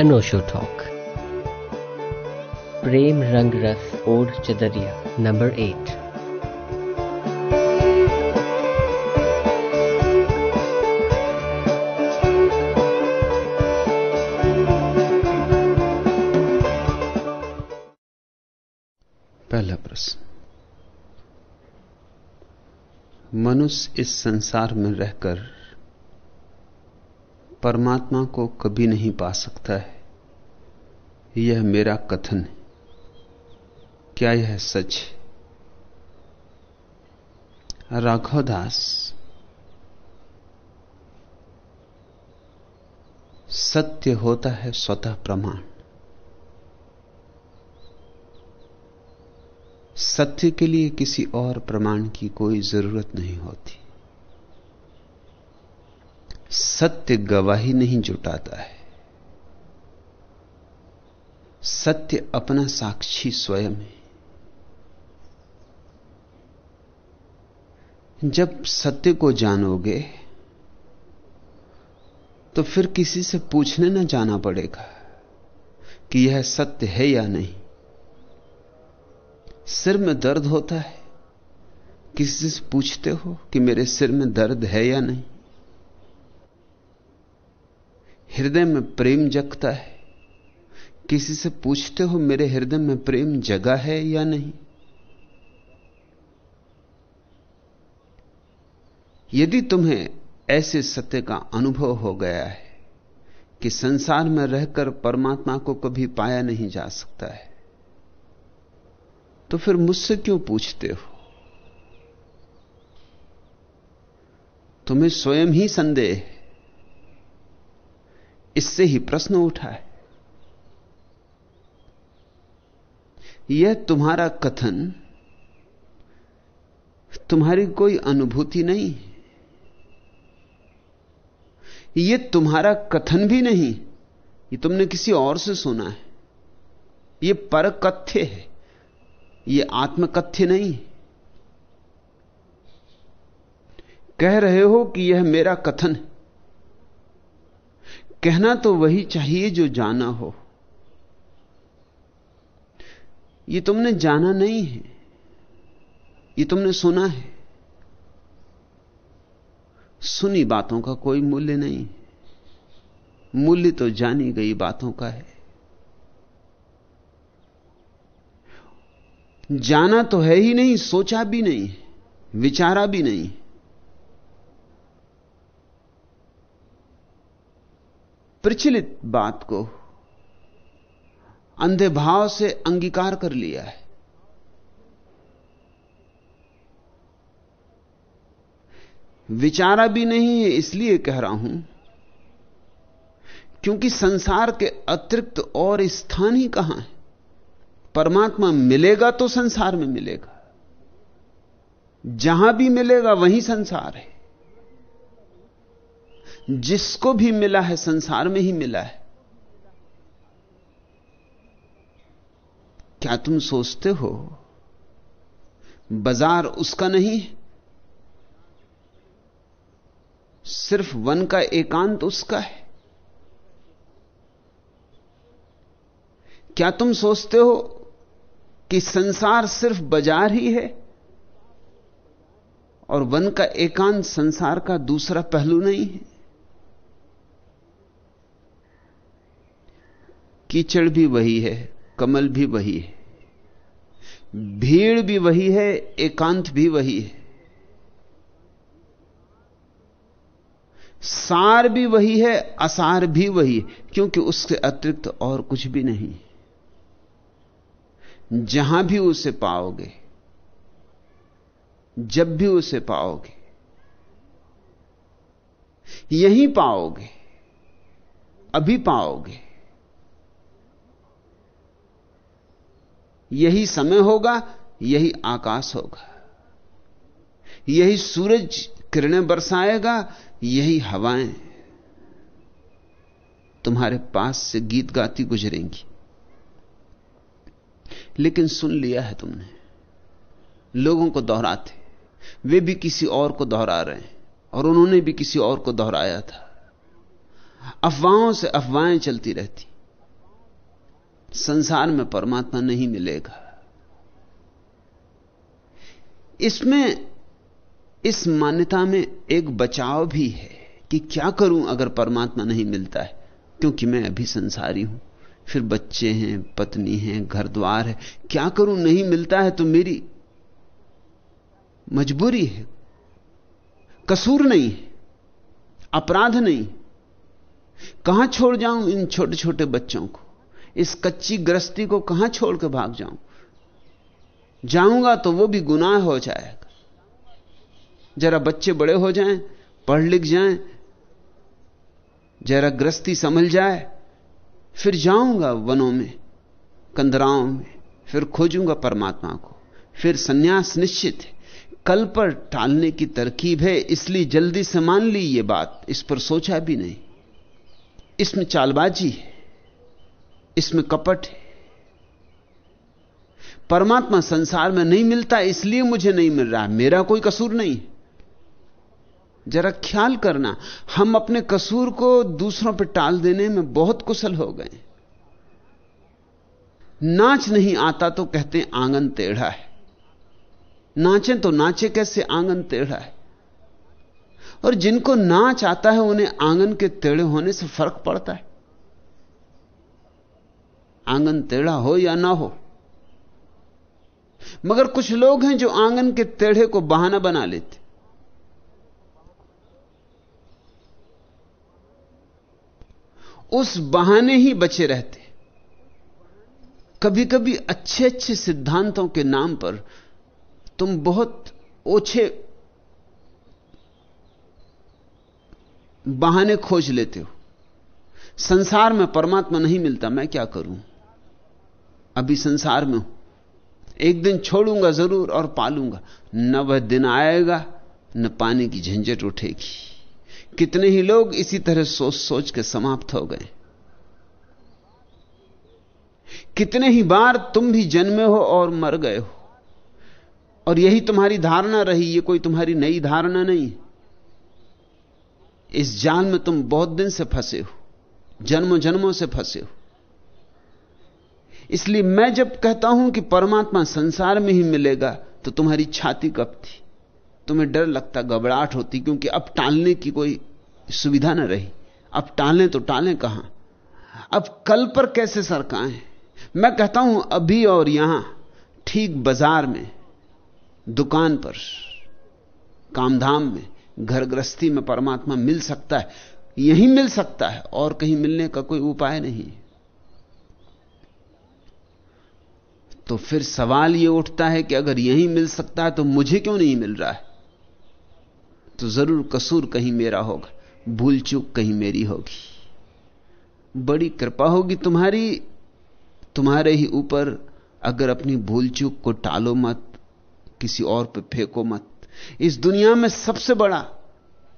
अनोशो talk प्रेम रंग रस ओढ़ चदरिया नंबर एट पहला प्रश्न। मनुष्य इस संसार में रहकर परमात्मा को कभी नहीं पा सकता है। यह मेरा कथन है। क्या यह सच है? राघव दास। सत्य होता है स्वतः प्रमाण। सत्य के लिए किसी और प्रमाण की कोई ज़रूरत नहीं होती। सत्य गवाही नहीं जुटाता है। सत्य अपना साक्षी स्वयं है। जब सत्य को जानोगे तो फिर किसी से पूछने ना जाना पड़ेगा कि यह सत्य है या नहीं। सिर में दर्द होता है। किसी से पूछते हो कि मेरे सिर में दर्द है या नहीं? हृदय में प्रेम जगता है। किसी से पूछते हो मेरे हृदय में प्रेम जगा है या नहीं? यदि तुम्हें ऐसे सत्य का अनुभव हो गया है कि संसार में रहकर परमात्मा को कभी पाया नहीं जा सकता है तो फिर मुझसे क्यों पूछते हो? तुम्हें स्वयं ही संदेह इससे ही प्रश्न उठा है। यह तुम्हारा कथन तुम्हारी कोई अनुभूति नहीं। यह तुम्हारा कथन भी नहीं। ये तुमने किसी और से सुना है। यह परकथ्य है। यह आत्मकथ्य नहीं। कह रहे हो कि यह मेरा कथन है। कहना तो वही चाहिए जो जाना हो। ये तुमने जाना नहीं है। ये तुमने सुना है। सुनी बातों का कोई मूल्य नहीं। मूल्य तो जानी गई बातों का है। जाना तो है ही नहीं, सोचा भी नहीं, विचारा भी नहीं। प्रचलित बात को अंधे भाव से अंगीकार कर लिया है। विचारा भी नहीं है, इसलिए कह रहा हूँ, क्योंकि संसार के अतिरिक्त और स्थान ही कहाँ है? परमात्मा मिलेगा तो संसार में मिलेगा। जहाँ भी मिलेगा, वहीं संसार है। जिसको भी मिला है, संसार में ही मिला है। क्या तुम सोचते हो? बाज़ार उसका नहीं सिर्फ़ वन का एकांत उसका है। क्या तुम सोचते हो कि संसार सिर्फ़ बाज़ार ही है और वन का एकांत संसार का दूसरा पहलू नहीं है? कीचड़ भी वही है, कमल भी वही है, भीड़ भी वही है, एकांत भी वही है। सार भी वही है, असार भी वही है, क्योंकि उसके अतिरिक्त और कुछ भी नहीं। जहाँ भी उसे पाओगे, जब भी उसे पाओगे, यहीं पाओगे, अभी पाओगे। यही समय होगा, यही आकाश होगा। यही सूरज किरणें बरसाएगा, यही हवाएँ तुम्हारे पास से गीत गाती गुजरेंगी। लेकिन सुन लिया है तुमने, लोगों को दोहराते, वे भी किसी और को दोहरा रहे हैं, और उन्होंने भी किसी और को दोहराया था। अफवाहों से अफवाहें चलती रहती। संसार में परमात्मा नहीं मिलेगा। इसमें, इस मान्यता में एक बचाव भी है कि क्या करूँ अगर परमात्मा नहीं मिलता है? क्योंकि मैं अभी संसारी हूँ, फिर बच्चे हैं, पत्नी हैं घर द्वार है, क्या करूँ? नहीं मिलता है तो मेरी मजबूरी है। कसूर नहीं है, अपराध नहीं। कहाँ छोड़ जाऊँ इन छोटे छोटे बच्चों को? इस कच्ची ग्रस्ती को कहाँ छोड़ के भाग जाऊँ? जाऊँगा तो वो भी गुनाह हो जाएगा। जरा बच्चे बड़े हो जाएँ, पढ़ लिख जाएँ, जरा ग्रस्ती समझ जाए, फिर जाऊँगा वनों में कंदराओं में, फिर खोजूँगा परमात्मा को, फिर सन्यास निश्चित है। कल पर टालने की तरकीब है, इसलिए जल्दी से मान ली ये बात, इस पर सोचा भी नहीं। इसमें चालबाजी है। इसमें कपट है। परमात्मा संसार में नहीं मिलता, इसलिए मुझे नहीं मिल रहा मेरा कोई कसूर नहीं जरा ख्याल करना, हम अपने कसूर को दूसरों पर टाल देने में बहुत कुशल हो गए। नाच नहीं आता तो कहते आँगन टेढ़ा है। नाचे तो नाचे कैसे, आँगन टेढ़ा है। और जिनको नाच आता है, उन्हें आँगन के टेढ़े होने से फ़र्क पड़ता है। आँगन टेढ़ा हो या ना हो। मगर कुछ लोग हैं जो आँगन के टेढ़े को बहाना बना लेते। उस बहाने ही बचे रहते। कभी कभी अच्छे अच्छे सिद्धांतों के नाम पर तुम बहुत ओछे बहाने खोज लेते हो। संसार में परमात्मा नहीं मिलता, मैं क्या करूँ? अभी संसार में हूँ। एक दिन छोड़ूँगा ज़रूर और पालूँगा। न वह दिन आएगा, न पानी की झंझट उठेगी। कितने ही लोग इसी तरह सोच सोच के समाप्त हो गए। कितने ही बार तुम भी जन्मे हो और मर गए हो। और यही तुम्हारी धारणा रही, ये कोई तुम्हारी नई धारणा नहीं। इस जाल में तुम बहुत दिन से फंसे हो जन्मों जन्मों से फंसे हो। इसलिए मैं जब कहता हूँ कि परमात्मा संसार में ही मिलेगा तो तुम्हारी छाती कब थी? तुम्हें डर लगता, घबराहट होती, क्योंकि अब टालने की कोई सुविधा ना रही। अब टालें तो टालें कहाँ? अब कल पर कैसे सरकाएँ? मैं कहता हूँ, अभी और यहाँ, ठीक बाज़ार में, दुकान पर, कामधाम में घर गृहस्थी में परमात्मा मिल सकता है। यहीं मिल सकता है, और कहीं मिलने का कोई उपाय नहीं। तो फिर सवाल यह उठता है कि अगर यही मिल सकता है तो मुझे क्यों नहीं मिल रहा है? तो ज़रूर कसूर कहीं मेरा होगा, भूल चूक कहीं मेरी होगी। बड़ी कृपा होगी तुम्हारी, तुम्हारे ही ऊपर अगर अपनी भूल चूक को टालो मत, किसी और पे फेंको मत। इस दुनिया में सबसे बड़ा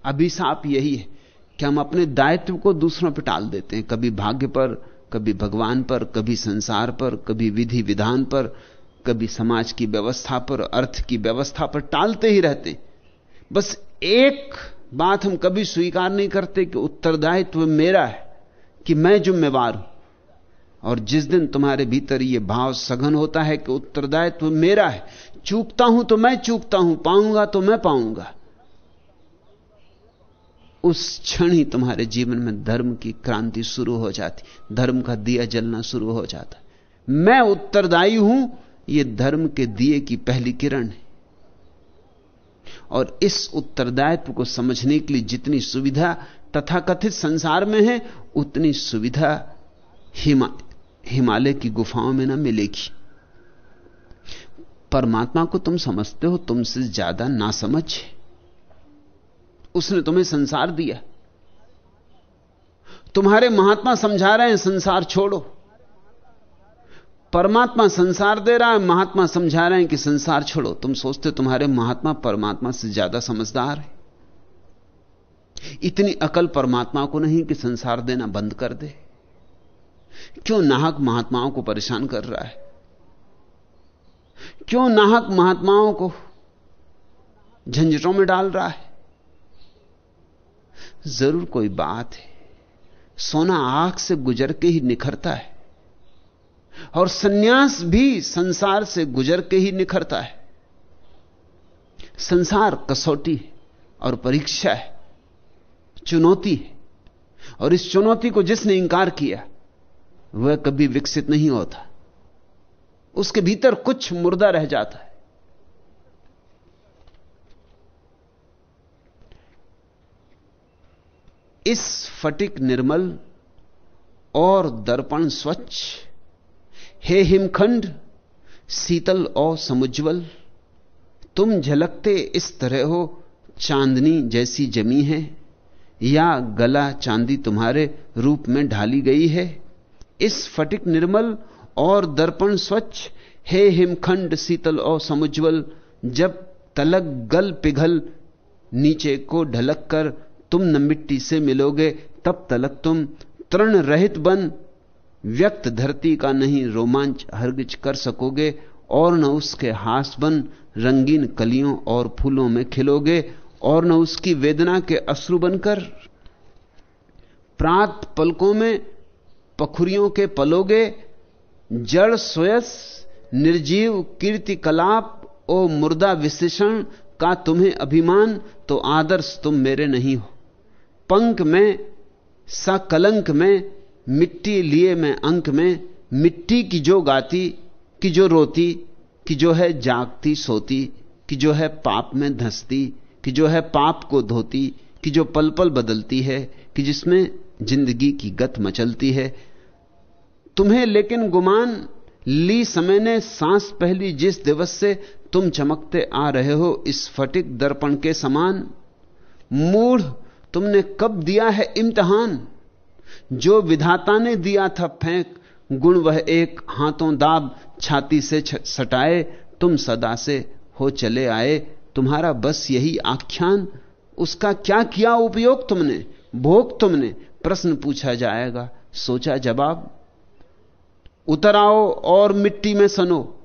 अभिशाप यही है, कि हम अपने दायित्व को दूसरों पर टाल देते हैं। कभी भाग्य पर कभी भगवान पर, कभी संसार पर, कभी विधि विधान पर, कभी समाज की व्यवस्था पर, अर्थ की व्यवस्था पर टालते ही रहते बस एक बात हम कभी स्वीकार नहीं करते कि उत्तरदायित्व मेरा है, कि मैं जिम्मेवार हूँ। और जिस दिन तुम्हारे भीतर यह भाव सघन होता है कि उत्तरदायित्व मेरा है, चूकता हूँ तो मैं चूकता हूँ, पाऊँगा तो मैं पाऊँगा। उस क्षण ही तुम्हारे जीवन में धर्म की क्रांति शुरू हो जाती। धर्म का दिया जलना शुरू हो जाता। मैं उत्तरदायी हूँ यह धर्म के दिए की पहली किरण है। और इस उत्तरदायित्व को समझने के लिए जितनी सुविधा तथाकथित संसार में है, उतनी सुविधा हिमा, हिमालय की गुफाओं में ना मिलेगी। परमात्मा को तुम समझते हो, तुमसे ज़्यादा ना समझ उसने तुम्हें संसार दिया। तुम्हारे महात्मा समझा रहे हैं, संसार छोड़ो। परमात्मा संसार दे रहा है, महात्मा समझा रहे हैं कि संसार छोड़ो। तुम सोचते तुम्हारे महात्मा परमात्मा से ज़्यादा समझदार है। इतनी अकल परमात्मा को नहीं कि संसार देना बंद कर दे। क्यों नाहक महात्माओं को परेशान कर रहा है? क्यों नाहक महात्माओं को झंझटों में डाल रहा है? ज़रूर कोई बात है। सोना आँख से गुजर के ही निखरता है। और सन्यास भी संसार से गुजर के ही निखरता है। संसार कसौटी और परीक्षा है, चुनौती है। और इस चुनौती को जिसने इंकार किया, वह कभी विकसित नहीं होता। उसके भीतर कुछ मुर्दा रह जाता है। इस फटिक निर्मल और दर्पण स्वच्छ, हे हिमखंड, शीतल और समुज्वल तुम झलकते इस तरह हो, चांदनी जैसी जमी है, या गला चांदी तुम्हारे रूप में ढाली गई है। इस फटिक निर्मल और दर्पण स्वच्छ, हे हिमखंड, शीतल और समुज्वल जब तलक गल पिघल नीचे को ढलक कर तुम न मिट्टी से मिलोगे, तब तलक तुम। तृण रहित बन, व्यक्त धरती का नहीं रोमांच हरगिज कर सकोगे, और न उसके हास बन, रंगीन कलियों और फूलों में खिलोगे, और न उसकी वेदना के अश्रु बनकर। प्रात पलकों में पखुरियों के पलोगे, जड़ सोयस, निर्जीव कीर्ति कलाप, ओ मुर्दा विशेषण का तुम्हें अभिमान तो आदर्श तुम मेरे नहीं हो। पंख में सकलंक में, मिट्टी लिए में अंक में, मिट्टी की जो गाती, कि जो रोती, कि जो है जागती, सोती, कि जो है पाप में धंसती, कि जो है पाप को धोती, कि जो पल पल बदलती है, कि जिसमें ज़िंदगी की गत मचलती है। तुम्हें लेकिन गुमान, ली समय ने सांस पहली जिस दिवस से तुम चमकते आ रहे हो, इस फटिक दर्पण के समान। मूढ़ तुमने कब दिया है इम्तहान? जो विधाता ने दिया था फेंक, गुण वह एक हाथों दाब छाती से सटाए, तुम सदा से हो चले आए। तुम्हारा बस यही आख्यान। उसका क्या किया उपयोग तुमने? भोग तुमने? प्रश्न पूछा जाएगा। सोचा जवाब, उतर आओ और मिट्टी में सनो।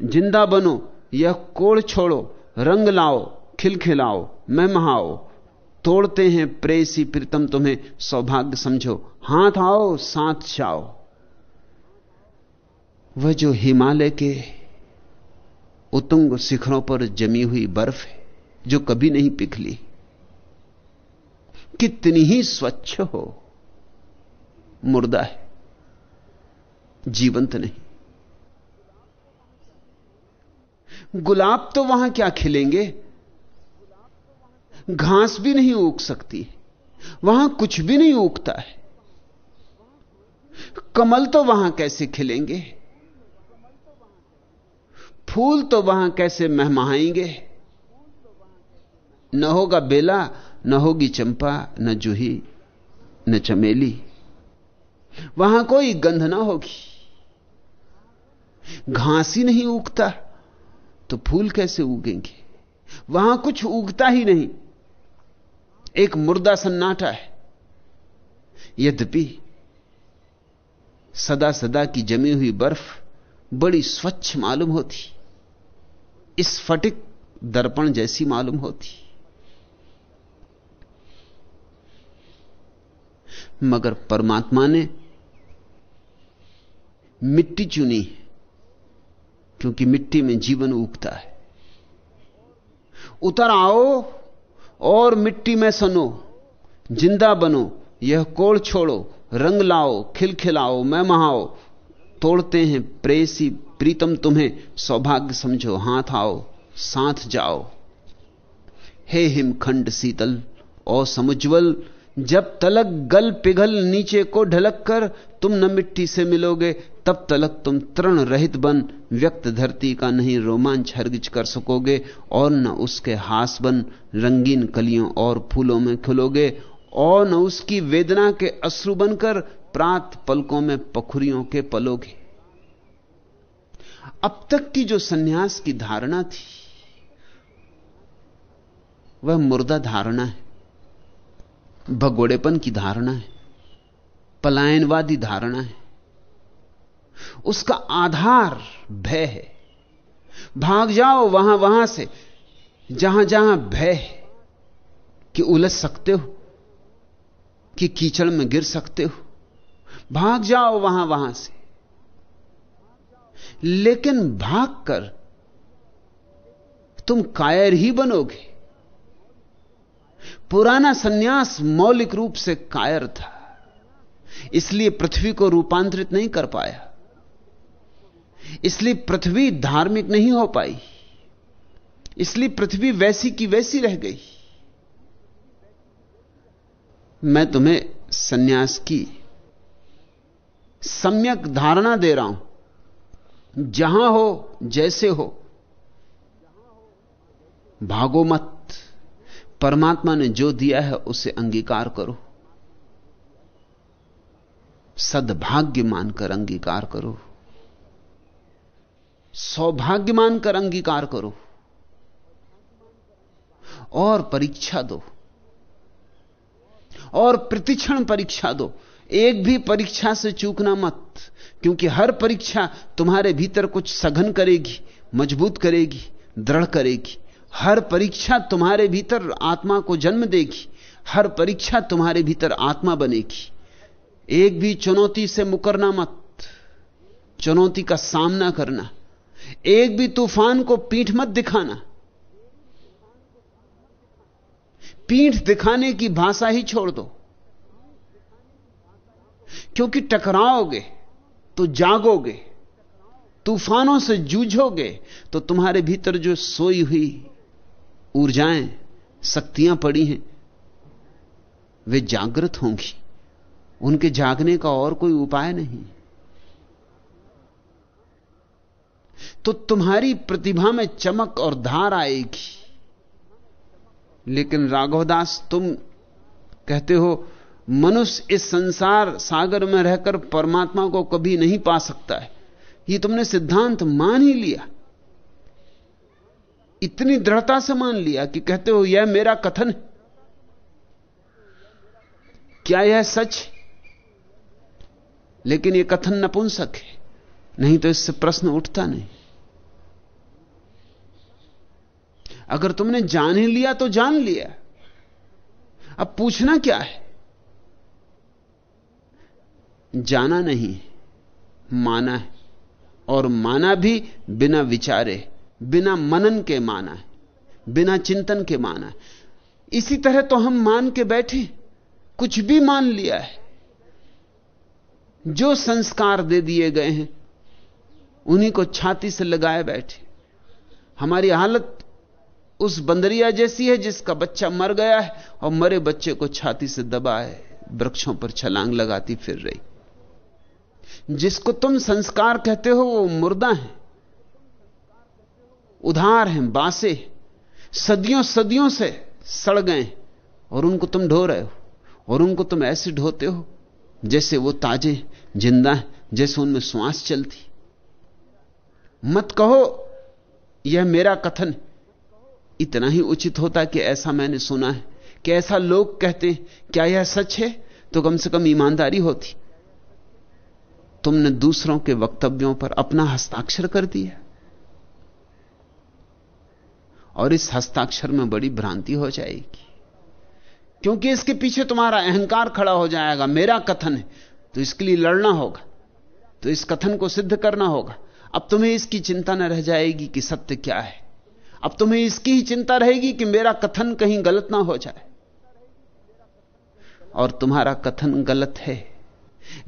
ज़िंदा बनो। यह कोड़ छोड़ो। रंग लाओ। खिलखिलाओ। मैं महाओ। तोड़ते हैं प्रेसी प्रीतम तुम्हें सौभाग्य समझो। हाथ आओ, साथ जाओ। वह जो हिमालय के उतुंग शिखरों पर जमी हुई बर्फ़ है, जो कभी नहीं पिघली, कितनी ही स्वच्छ हो, मुर्दा है, जीवंत नहीं। गुलाब तो वहाँ क्या खिलेंगे? घास भी नहीं उग सकती वहाँ कुछ भी नहीं उगता है। कमल तो वहाँ कैसे खिलेंगे? फूल तो वहाँ कैसे महमाएँगे? न होगा बेला, न होगी चंपा, न जूही, न चमेली। वहाँ कोई गंध ना होगी। घास ही नहीं उगता तो फूल कैसे उगेंगे? वहाँ कुछ उगता ही नहीं। एक मुर्दा सन्नाटा है। यद्यपि सदा सदा की जमी हुई बर्फ़ बड़ी स्वच्छ मालूम होती, इस फटिक दर्पण जैसी मालूम होती। मगर परमात्मा ने मिट्टी चुनी है, क्योंकि मिट्टी में जीवन उगता है। उतर आओ और मिट्टी में सनो, ज़िंदा बनो, यह कोड़ छोड़ो, रंग लाओ, खिलखिलाओ, मैं महाओ। तोड़ते हैं प्रेसी, प्रीतम तुम्हें, सौभाग्य समझो, हाथ आओ, साथ जाओ। हे हिमखंड शीतल और समुज्वल जब तलक गल पिघल नीचे को ढलक कर, तुम न मिट्टी से मिलोगे तब तलक तुम तृण रहित बन, व्यक्त धरती का नहीं रोमांच हरगिज कर सकोगे, और न उसके हास बन, रंगीन कलियों और फूलों में खिलोगे, और न उसकी वेदना के अश्रु बनकर प्रात पलकों में पखुरियों के पलोगे। अब तक की जो सन्यास की धारणा थी, वह मुर्दा धारणा है, भगोड़ेपन की धारणा है, पलायनवादी धारणा है। उसका आधार भय है। भाग जाओ वहाँ वहाँ से, जहाँ जहाँ भय है, कि उलझ सकते हो, कि कीचड़ में गिर सकते हो। भाग जाओ वहाँ वहाँ से। लेकिन भागकर तुम कायर ही बनोगे। पुराना सन्यास मौलिक रूप से कायर था, इसलिए पृथ्वी को रूपांतरित नहीं कर पाया। इसलिए पृथ्वी धार्मिक नहीं हो पाई। इसलिए पृथ्वी वैसी की वैसी रह गई। मैं तुम्हें सन्यास की सम्यक धारणा दे रहा हूँ। जहाँ हो, जैसे हो, भागो मत। परमात्मा ने जो दिया है, उसे अंगीकार करो। सद्भाग्य मानकर अंगीकार करो। सौभाग्य मानकर अंगीकार करो और परीक्षा दो और प्रतिक्षण परीक्षा दो। एक भी परीक्षा से चूकना मत, क्योंकि हर परीक्षा तुम्हारे भीतर कुछ सघन करेगी, मज़बूत करेगी, दृढ़ करेगी। हर परीक्षा तुम्हारे भीतर आत्मा को जन्म देगी, हर परीक्षा तुम्हारे भीतर आत्मा बनेगी। एक भी चुनौती से मुकरना मत, चुनौती का सामना करना। एक भी तूफ़ान को पीठ मत दिखाना। पीठ दिखाने की भाषा ही छोड़ दो। क्योंकि टकराओगे तो जागोगे, तूफानों से जूझोगे तो तुम्हारे भीतर जो सोई हुई ऊर्जाएँ, शक्तियाँ पड़ी हैं, वे जागृत होंगी। उनके जागने का और कोई उपाय नहीं। तो तुम्हारी प्रतिभा में चमक और धार आएगी। लेकिन राघवदास, तुम कहते हो, मनुष्य इस संसार सागर में रहकर परमात्मा को कभी नहीं पा सकता है। ये तुमने सिद्धांत मान ही लिया। इतनी दृढ़ता से मान लिया कि कहते हो, यह मेरा कथन है। क्या यह सच लेकिन यह कथन नपुंसक है, नहीं तो इससे प्रश्न उठता नहीं। अगर तुमने जान ही लिया तो जान लिया। अब पूछना क्या है? जाना नहीं, माना है। और माना भी बिना विचारे, बिना मनन के माना है, बिना चिंतन के माना है। इसी तरह तो हम मान के बैठे, कुछ भी मान लिया है। जो संस्कार दे दिए गए हैं, उन्हीं को छाती से लगाए बैठे। हमारी हालत उस बंदरिया जैसी है जिसका बच्चा मर गया है और मरे बच्चे को छाती से दबाए, वृक्षों पर छलांग लगाती फिर रही। जिसको तुम संस्कार कहते हो, वो मुर्दा है। उधार हैं, बासे सदियों सदियों से सड़ गए और उनको तुम ढो रहे हो और उनको तुम ऐसे ढोते हो जैसे वो ताजे ज़िंदा है, जैसे उनमें श्वास चलती। मत कहो, यह मेरा कथन इतना ही उचित होता कि ऐसा मैंने सुना है, कि ऐसा लोग कहते हैं, क्या यह सच है? तो कम से कम ईमानदारी होती। तुमने दूसरों के वक्तव्यों पर अपना हस्ताक्षर कर दिया। और इस हस्ताक्षर में बड़ी भ्रांति हो जाएगी। क्योंकि इसके पीछे तुम्हारा अहंकार खड़ा हो जाएगा, मेरा कथन है तो इसके लिए लड़ना होगा। तो इस कथन को सिद्ध करना होगा। अब तुम्हें इसकी चिंता न रह जाएगी कि सत्य क्या है। अब तुम्हें इसकी ही चिंता रहेगी कि मेरा कथन कहीं गलत ना हो जाए। और तुम्हारा कथन गलत है।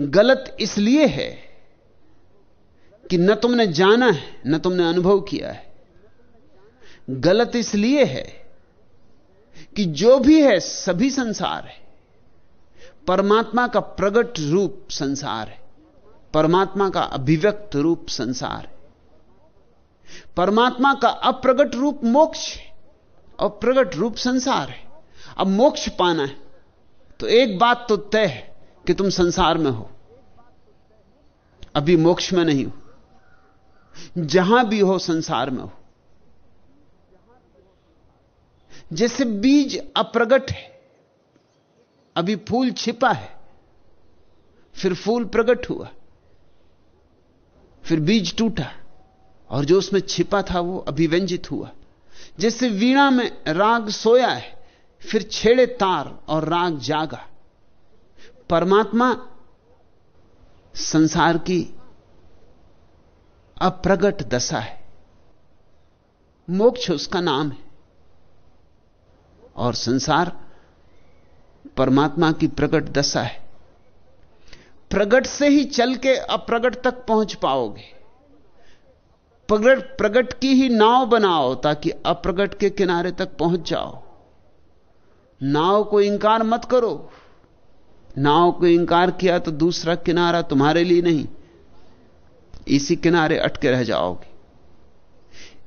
गलत इसलिए है कि न तुमने जाना है, न तुमने अनुभव किया है। गलत इसलिए है कि जो भी है, सभी संसार है। परमात्मा का प्रगट रूप संसार है। परमात्मा का अभिव्यक्त रूप संसार है। परमात्मा का अप्रगट रूप मोक्ष है और प्रगट रूप संसार है। अब मोक्ष पाना है तो एक बात तो तय है कि तुम संसार में हो। अभी मोक्ष में नहीं हो, जहाँ भी हो संसार में हो। जैसे बीज अप्रगट है, अभी फूल छिपा है, फिर फूल प्रगट हुआ, फिर बीज टूटा। और जो उसमें छिपा था वो अभिव्यंजित हुआ। जैसे वीणा में राग सोया है, फिर छेड़े तार और राग जागा। परमात्मा संसार की अप्रगट दशा है। मोक्ष उसका नाम है। और संसार परमात्मा की प्रकट दशा है। प्रगट से ही चल के अप्रगट तक पहुँच पाओगे। प्रगट प्रगट की ही नाव बनाओ ताकि अप्रगट के किनारे तक पहुँच जाओ। नाव को इंकार मत करो। नाव को इंकार किया तो दूसरा किनारा तुम्हारे लिए नहीं। इसी किनारे अटके रह जाओगे।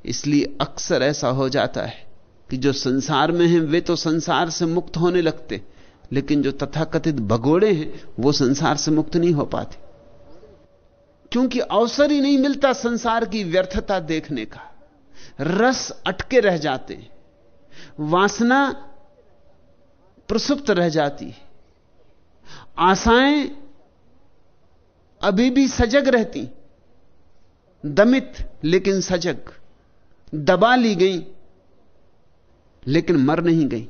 इसलिए अक्सर ऐसा हो जाता है कि जो संसार में हैं, वे तो संसार से मुक्त होने लगते, लेकिन जो तथाकथित भगोड़े हैं, वो संसार से मुक्त नहीं हो पाते। क्योंकि अवसर ही नहीं मिलता संसार की व्यर्थता देखने का। रस अटके रह जाते वासना प्रसुप्त रह जाती आशाएँ अभी भी सजग रहती दमित, लेकिन सजग। दबा ली गई, लेकिन मर नहीं गई।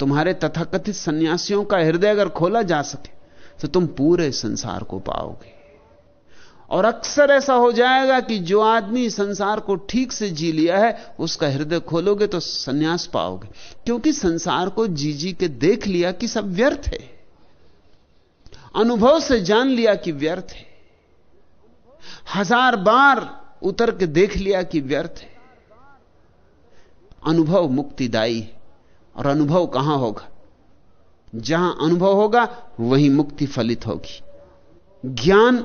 तुम्हारे तथाकथित सन्यासियों का हृदय अगर खोला जा सके तो तुम पूरे संसार को पाओगे। और अक्सर ऐसा हो जाएगा कि जो आदमी संसार को ठीक से जी लिया है, उसका हृदय खोलोगे तो सन्यास पाओगे। क्योंकि संसार को जी जी के देख लिया कि सब व्यर्थ है। अनुभव से जान लिया कि व्यर्थ है। हज़ार बार उतर के देख लिया कि व्यर्थ है। अनुभव मुक्तिदायी है। और अनुभव कहाँ होगा? जहाँ अनुभव होगा, वहीं मुक्ति फलित होगी। ज्ञान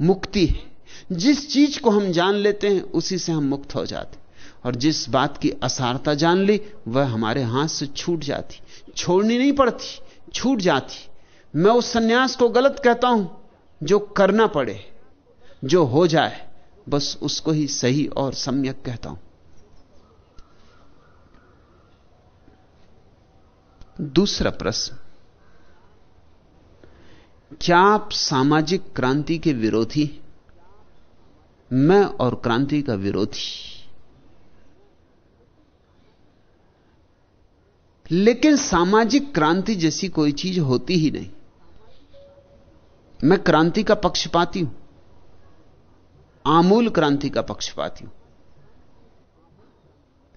मुक्ति है। जिस चीज़ को हम जान लेते हैं, उसी से हम मुक्त हो जाते और जिस बात की असारता जान ली, वह हमारे हाथ से छूट जाती। छोड़नी नहीं पड़ती, छूट जाती। मैं उस सन्यास को गलत कहता हूँ, जो करना पड़े, जो हो जाए, बस उसको ही सही और सम्यक कहता हूँ। दूसरा प्रश्न क्या आप सामाजिक क्रांति के विरोधी मैं और क्रांति का विरोधी। लेकिन सामाजिक क्रांति जैसी कोई चीज़ होती ही नहीं। मैं क्रांति का पक्षपाती हूँ। आमूल क्रांति का पक्षपाती हूँ।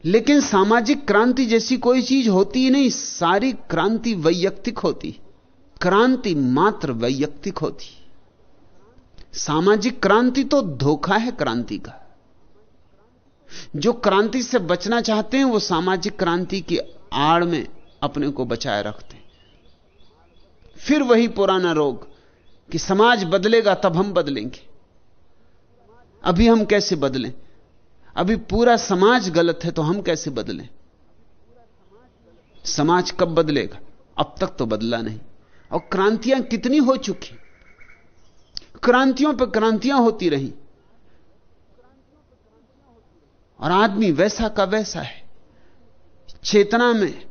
लेकिन सामाजिक क्रांति जैसी कोई चीज़ होती ही नहीं, सारी क्रांति वैयक्तिक होती। क्रांति मात्र वैयक्तिक होती। सामाजिक क्रांति तो धोखा है क्रांति का। जो क्रांति से बचना चाहते हैं, वो सामाजिक क्रांति की आड़ में अपने को बचाए रखते हैं। फिर वही पुराना रोग कि समाज बदलेगा, तब हम बदलेंगे। अभी हम कैसे बदलें? अभी पूरा समाज गलत है तो हम कैसे बदलें? समाज कब बदलेगा? अब तक तो बदला नहीं। और क्रांतियाँ कितनी हो चुकी? क्रांतियों पर क्रांतियाँ होती रही। और आदमी वैसा का वैसा है। चेतना में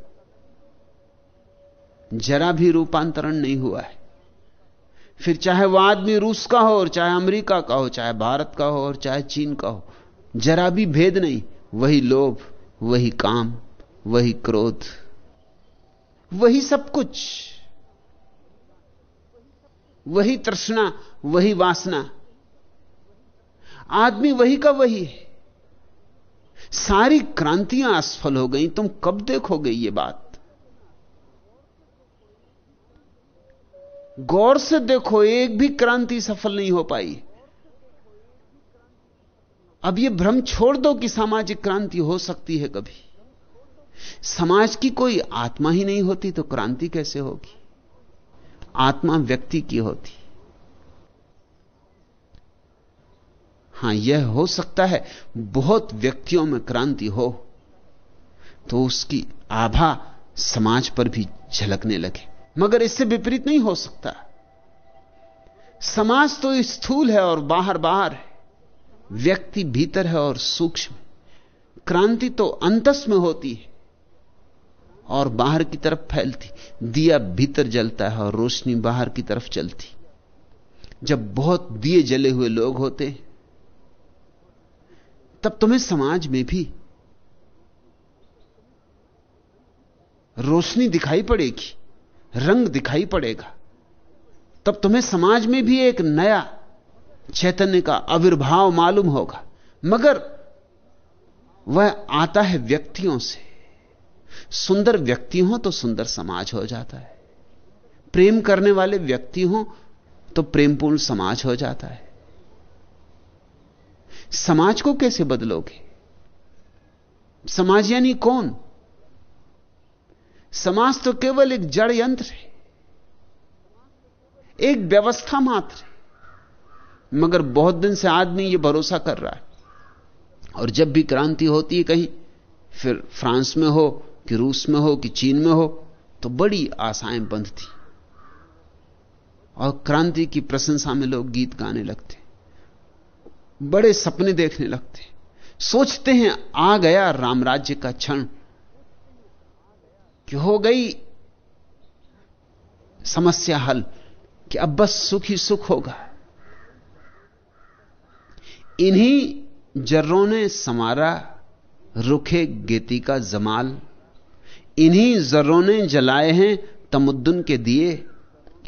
जरा भी रूपांतरण नहीं हुआ है। फिर चाहे वह आदमी रूस का हो और चाहे अमेरिका का हो, चाहे भारत का हो और चाहे चीन का हो, जरा भी भेद नहीं। वही लोभ, वही काम, वही क्रोध, वही सब कुछ। वही तृष्णा, वही वासना। आदमी वही का वही है। सारी क्रांतियाँ असफल हो गई, तुम कब देखोगे ये बात? गौर से देखो, एक भी क्रांति सफल नहीं हो पाई। अब यह भ्रम छोड़ दो कि सामाजिक क्रांति हो सकती है कभी। समाज की कोई आत्मा ही नहीं होती तो क्रांति कैसे होगी? आत्मा व्यक्ति की होती। हाँ, यह हो सकता है बहुत व्यक्तियों में क्रांति हो तो उसकी आभा समाज पर भी झलकने लगे। मगर इससे विपरीत नहीं हो सकता। समाज तो स्थूल है और बाहर बाहर है। व्यक्ति भीतर है और सूक्ष्म। क्रांति तो अंतस में होती है। और बाहर की तरफ़ फैलती। दिया भीतर जलता है और रोशनी बाहर की तरफ़ चलती। जब बहुत दिए जले हुए लोग होते, तब तुम्हें समाज में भी रोशनी दिखाई पड़ेगी, रंग दिखाई पड़ेगा। तब तुम्हें समाज में भी एक नया चैतन्य का आविर्भाव मालूम होगा। मगर वह आता है व्यक्तियों से। सुंदर व्यक्ति हो तो सुंदर समाज हो जाता है। प्रेम करने वाले व्यक्ति हो तो प्रेमपूर्ण समाज हो जाता है। समाज को कैसे बदलोगे? समाज यानी कौन? समाज तो केवल एक जड़ यंत्र है, एक व्यवस्था मात्र मगर बहुत दिन से आदमी यह भरोसा कर रहा है। और जब भी क्रांति होती है कहीं, फिर फ्रांस में हो कि रूस में हो, कि चीन में हो तो बड़ी आशाएँ बंद थी। और क्रांति की प्रशंसा में लोग गीत गाने लगते। बड़े सपने देखने लगते। सोचते हैं, आ गया रामराज्य का क्षण। कि हो गई समस्या हल, कि अब बस सुख ही सुख होगा। इन्हीं जर्रों ने समारा रुखे गेती का जमाल। इन्हीं जर्रों ने जलाए हैं तमुद्दन के दिए।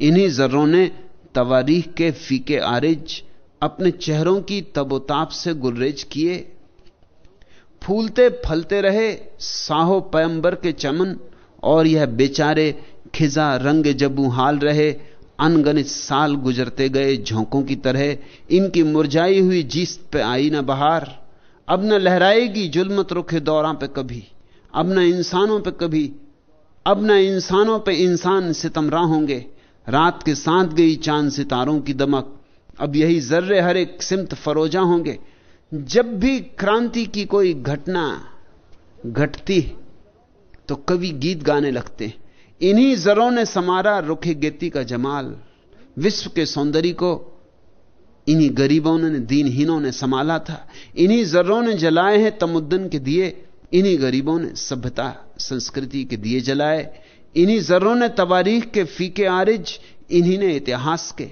इन्हीं जर्रों ने तवारीख के फीके आरिज, अपने चेहरों की तबोताप से गुर्रेज किए। फूलते फलते रहे साहो पैंबर के चमन, और यह बेचारे खिजा रंग जबू हाल रहे। अनगणित साल गुजरते गए झोंकों की तरह, इनकी मुरझाई हुई जीस पे आई न बहार। अब न लहराएगी जुलमत रुखे दौरा पे कभी। अब न इंसानों पे कभी, अब न इंसानों पे इंसान सितमरा होंगे। रात के साथ गई चाँद सितारों की दमक, अब यही जर्रे हर एक सिमत फरोजा होंगे। जब भी क्रांति की कोई घटना घटती तो कवि गीत गाने लगते इन्हीं जरों ने समारा रुखे गेती का जमाल। विश्व के सौंदर्य को इन्हीं गरीबों ने, दीनहीनों ने संभाला था। इन्हीं जर्रों ने जलाए हैं तमुद्दन के दिए। इन्हीं गरीबों ने सभ्यता संस्कृति के दिए जलाए, इन्हीं जर्रों ने तबारीख के फीके आरिज, इन्हीं ने इतिहास के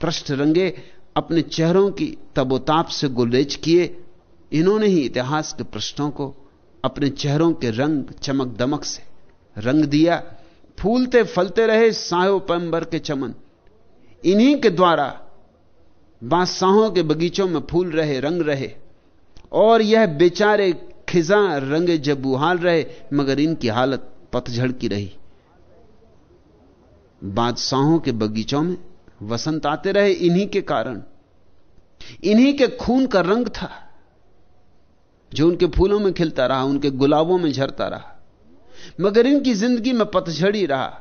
पृष्ठ रंगे, अपने चेहरों की तबोताप से गुलेज किए, इन्होंने ही इतिहास के पृष्ठों को अपने चेहरों के रंग चमक दमक से रंग दिया, फूलते फलते रहे सायो पैंबर के चमन। इन्हीं के द्वारा बादशाहों के बगीचों में फूल रहे, रंग रहे, और यह बेचारे खिजा रंगे जबूहाल रहे, मगर इनकी हालत पतझड़ की रही। बादशाहों के बगीचों में वसंत आते रहे इन्हीं के कारण। इन्हीं के खून का रंग था, जो उनके फूलों में खिलता रहा, उनके गुलाबों में झरता रहा। मगर इनकी ज़िंदगी में पतझड़ी रहा,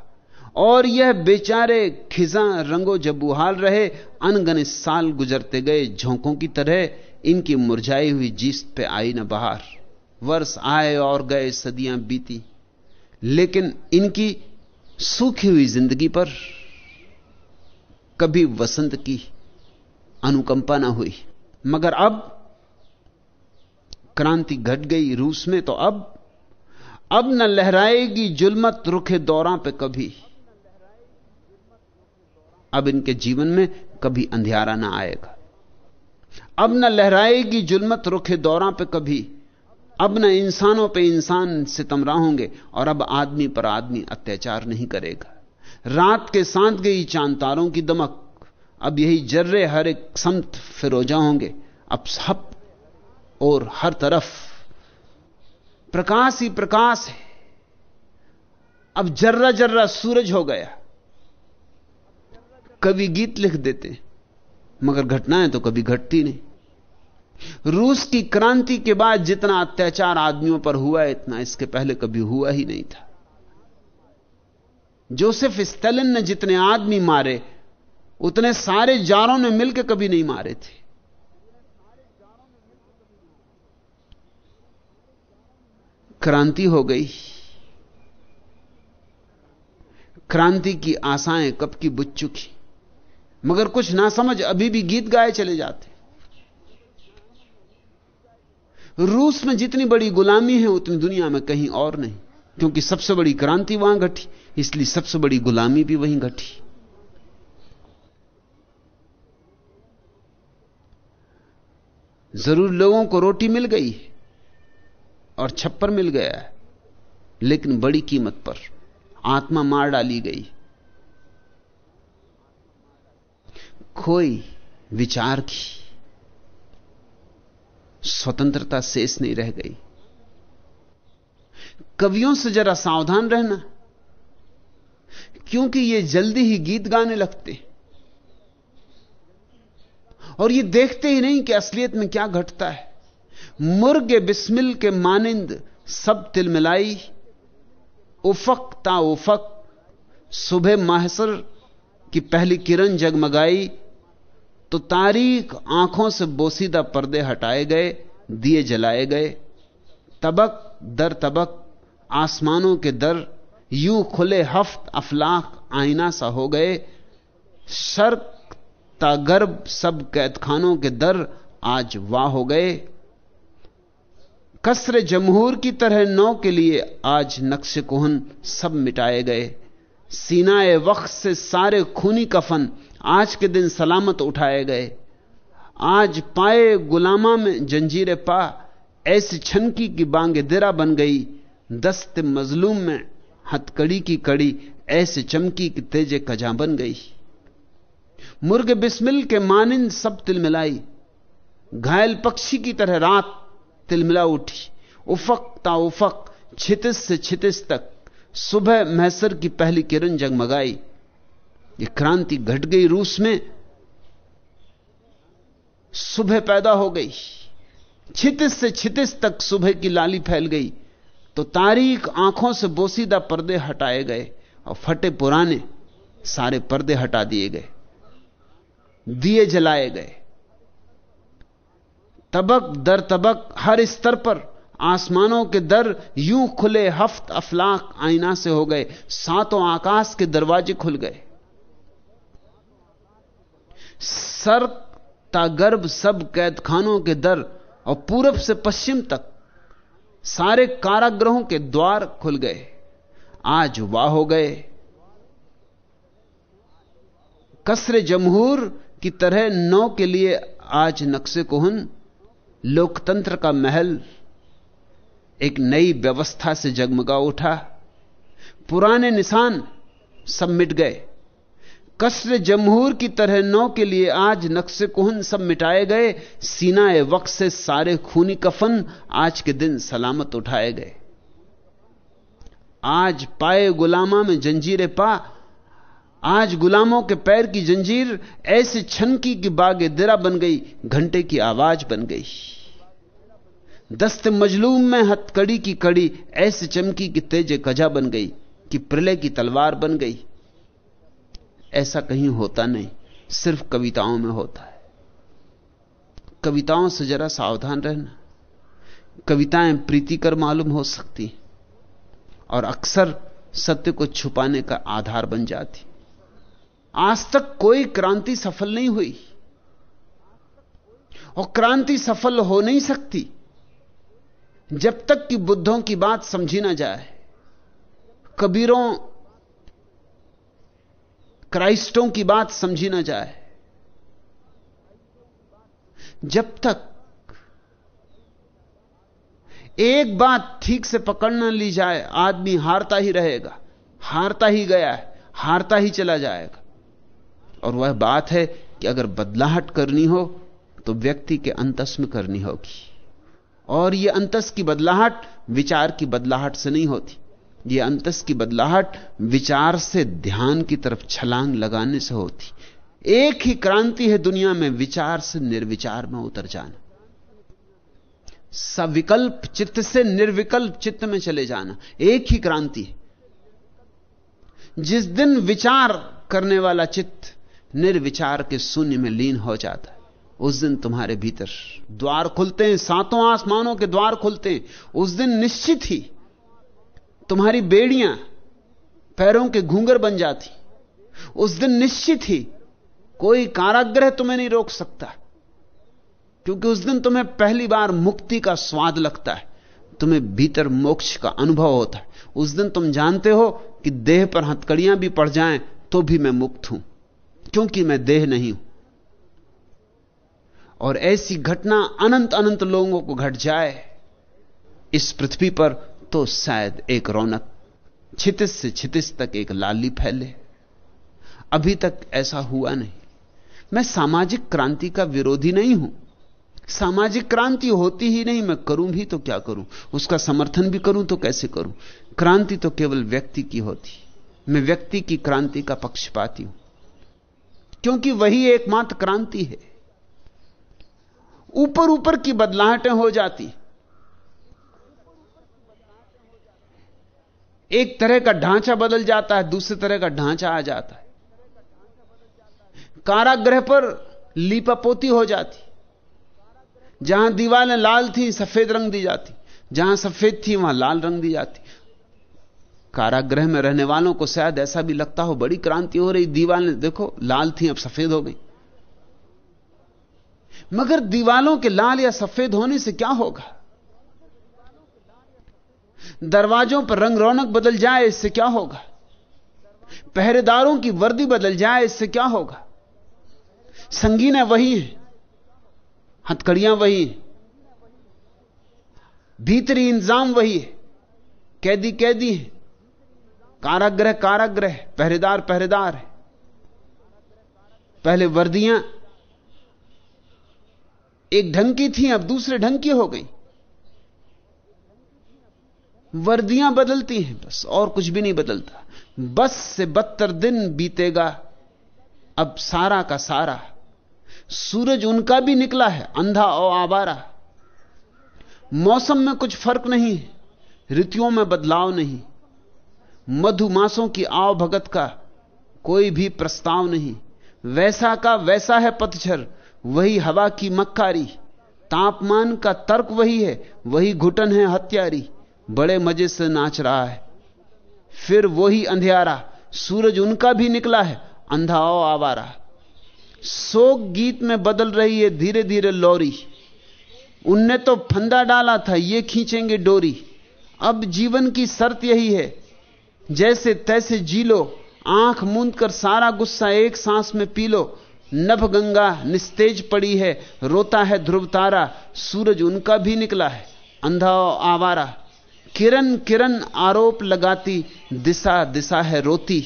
और यह बेचारे खिजा रंगो जबूहाल रहे अनगणित साल गुजरते गए, झोंकों की तरह इनकी मुरझाई हुई जीस्त पे आई न बहार। वर्ष आए और गए, सदियाँ बीती। लेकिन इनकी सूखी हुई ज़िंदगी पर कभी वसंत की अनुकंपा ना हुई। मगर अब क्रांति घट गई रूस में तो अब अब न लहराएगी जुलमत रुखे दौरा पे कभी। अब इनके जीवन में कभी अंधियारा ना आएगा। अब न लहराएगी जुलमत रुखे दौरा पे कभी। अब न इंसानों पे इंसान सितमरा होंगे और अब आदमी पर आदमी अत्याचार नहीं करेगा। रात के साथ गई चाँद तारों की दमक। अब यही जर्रे हर एक संत फिरोजा होंगे। अब सब और हर तरफ़ प्रकाश ही प्रकाश है। अब जर्रा जर्रा सूरज हो गया। कभी गीत लिख देते मगर घटनाएँ तो कभी घटती नहीं। रूस की क्रांति के बाद जितना अत्याचार आदमियों पर हुआ, इतना इसके पहले कभी हुआ ही नहीं था। जोसेफ स्टेलिन ने जितने आदमी मारे, उतने सारे जारों ने मिलकर कभी नहीं मारे थे। क्रांति हो गई। क्रांति की आशाएँ कब की बुझ चुकी। मगर कुछ ना समझ अभी भी गीत गाए चले जाते। रूस में जितनी बड़ी गुलामी है, उतनी दुनिया में कहीं और नहीं। क्योंकि सबसे बड़ी क्रांति वहाँ घटी, इसलिए सबसे बड़ी गुलामी भी वहीं घटी। ज़रूर लोगों को रोटी मिल गई और छप्पर मिल गया है लेकिन बड़ी कीमत पर आत्मा मार डाली गई। खोई विचार की स्वतंत्रता शेष नहीं रह गई। कवियों से जरा सावधान रहना। क्योंकि ये जल्दी ही गीत गाने लगते। और ये देखते ही नहीं कि असलियत में क्या घटता है। मुर्गे बिस्मिल के मानिंद सब तिलमिलाई उफक ता उफक, सुबह माहसर की पहली किरण जगमगाई। तो तारीख आँखों से बोसीदा पर्दे हटाए गए, दिए जलाए गए। तबक, दर तबक, आसमानों के दर, यूँ खुले हफ्त, अफलाक, आईना सा हो गए। शर्क तागर्भ सब कैदखानों के दर आज वाह हो गए। कसर जमहूर की तरह नौ के लिए आज नक्श कोहन सब मिटाए गए। सीनाए वक्त से सारे खूनी कफन आज के दिन सलामत उठाए गए। आज पाए गुलामा में जंजीरें पा, ऐसी छनकी की बांगे दिरा बन गई। दस्त मजलूम में हथकड़ी की कड़ी, ऐसे चमकी की तेजे कजा बन गई। मुर्ग बिस्मिल के मानिंद सब तिलमिलाई घायल पक्षी की तरह रात तिलमिला उठी। उफक ता उफक, छितिस से छितिस तक। सुबह महसर की पहली किरण जगमगाई। ये क्रांति घट गई रूस में, सुबह पैदा हो गई। छितिस से छितिस तक सुबह की लाली फैल गई तो तारीख आँखों से बोसीदा पर्दे हटाए गए और फटे पुराने सारे पर्दे हटा दिए गए, दिए जलाए गए। तबक, दर तबक, हर स्तर पर आसमानों के दर यूँ खुले हफ्त अफलाक आईना से हो गए, सातों आकाश के दरवाजे खुल गए। सर तागर्भ सब कैदखानों के दर और पूरब से पश्चिम तक सारे कारागृहों के द्वार खुल गए। आज वाह हो गए। कसर जमहूर की तरह नौ के लिए आज नक्शे कोहन लोकतंत्र का महल एक नई व्यवस्था से जगमगा उठा। पुराने निशान सब मिट गए। कसर जमहूर की तरह नौ के लिए आज नक्शे कोहन सब मिटाए गए। सीनाए वक्त से सारे खूनी कफन आज के दिन सलामत उठाए गए। आज पाए गुलामा में जंजीरें पा। आज गुलामों के पैर की जंजीर ऐसे छनकी की बागे दिरा बन गई, घंटे की आवाज़ बन गई। दस्त मजलूम में हथकड़ी की कड़ी, ऐसे चमकी की तेजे कजा बन गई कि प्रलय की तलवार बन गई। ऐसा कहीं होता नहीं। सिर्फ़ कविताओं में होता है। कविताओं से जरा सावधान रहना। कविताएँ प्रीतिकर मालूम हो सकती और अक्सर सत्य को छुपाने का आधार बन जाती। आज तक कोई क्रांति सफल नहीं हुई और क्रांति सफल हो नहीं सकती। जब तक कि बुद्धों की बात समझी ना जाए, कबीरों क्राइस्टों की बात समझी ना जाए। जब तक एक बात ठीक से पकड़ ना ली जाए, आदमी हारता ही रहेगा, हारता ही गया है, हारता ही चला जाएगा। और वह बात है कि अगर बदलाहट करनी हो तो व्यक्ति के अंतस में करनी होगी। और यह अंतस की बदलाहट, विचार की बदलाहट से नहीं होती। यह अंतस की बदलाहट विचार से ध्यान की तरफ़ छलांग लगाने से होती। एक ही क्रांति है दुनिया में, विचार से निर्विचार में उतर जाना। सविकल्प चित्त से निर्विकल्प चित्त में चले जाना, एक ही क्रांति है। जिस दिन विचार करने वाला चित्त निर्विचार के शून्य में लीन हो जाता है, उस दिन तुम्हारे भीतर द्वार खुलते हैं, सातों आसमानों के द्वार खुलते हैं, उस दिन निश्चित ही तुम्हारी बेड़ियाँ पैरों के घूंगर बन जाती। उस दिन निश्चित ही कोई काराग्रह तुम्हें नहीं रोक सकता, क्योंकि उस दिन तुम्हें पहली बार मुक्ति का स्वाद लगता है, तुम्हें भीतर मोक्ष का अनुभव होता है। उस दिन तुम जानते हो कि देह पर हथकड़ियाँ भी पड़ जाएँ तो भी मैं मुक्त हूँ, क्योंकि मैं देह नहीं हूँ। और ऐसी घटना अनंत अनंत लोगों को घट जाए, इस पृथ्वी पर तो शायद एक रौनक छितिस से छितिस तक एक लाली फैले। अभी तक ऐसा हुआ नहीं। मैं सामाजिक क्रांति का विरोधी नहीं हूँ। सामाजिक क्रांति होती ही नहीं, मैं करूँ भी तो क्या करूँ? उसका समर्थन भी करूँ तो कैसे करूँ? क्रांति तो केवल व्यक्ति की होती। मैं व्यक्ति की क्रांति का पक्षपाती हूँ। क्योंकि वही एकमात्र क्रांति है। ऊपर ऊपर की बदलाहटें हो जाती। एक तरह का ढांचा बदल जाता है, दूसरे तरह का ढांचा आ जाता है। कारागृह पर लीपापोती हो जाती। जहाँ दीवारें लाल थी, सफ़ेद रंग दी जाती। जहाँ सफ़ेद थी, वहाँ लाल रंग दी जाती। कारागृह में रहने वालों को शायद ऐसा भी लगता हो, बड़ी क्रांति हो रही दीवारें देखो, लाल थी, अब सफ़ेद हो गई। मगर दीवालों के लाल या सफ़ेद होने से क्या होगा? दरवाजों पर रंग रौनक बदल जाए, इससे क्या होगा? पहरेदारों की वर्दी बदल जाए, इससे क्या होगा? संगीनें वही है, हथकड़ियाँ वही हैं, भीतरी इंतज़ाम वही है कैदी कैदी है काराग्रह काराग्रह पहरेदार पहरेदार है। पहले वर्दियाँ, एक ढंग की थी, अब दूसरे ढंग की हो गई। वर्दियाँ बदलती हैं, बस और कुछ भी नहीं बदलता। बस से बदतर दिन बीतेगा, अब सारा का सारा। सूरज उनका भी निकला है, अंधा और आवारा। मौसम में कुछ फ़र्क नहीं, ऋतुओं में बदलाव नहीं। मधुमासों की आव भगत का कोई भी प्रस्ताव नहीं। वैसा का वैसा है पतझर, वही हवा की मक्कारी। तापमान का तर्क वही है, वही घुटन है हत्यारी बड़े मज़े से नाच रहा है। फिर वही अंधियारा, सूरज उनका भी निकला है अंधा और आवारा शोक गीत में बदल रही है धीरे धीरे लौरी। उनने तो फंदा डाला था, ये खींचेंगे डोरी। अब जीवन की शर्त यही है जैसे तैसे जी लो, आँख मूंद कर सारा गुस्सा एक सांस में पी लो। नभ गंगा निस्तेज पड़ी है, रोता है ध्रुव तारा, सूरज उनका भी निकला है अंधा आवारा किरण किरण आरोप लगाती, दिशा दिशा है रोती।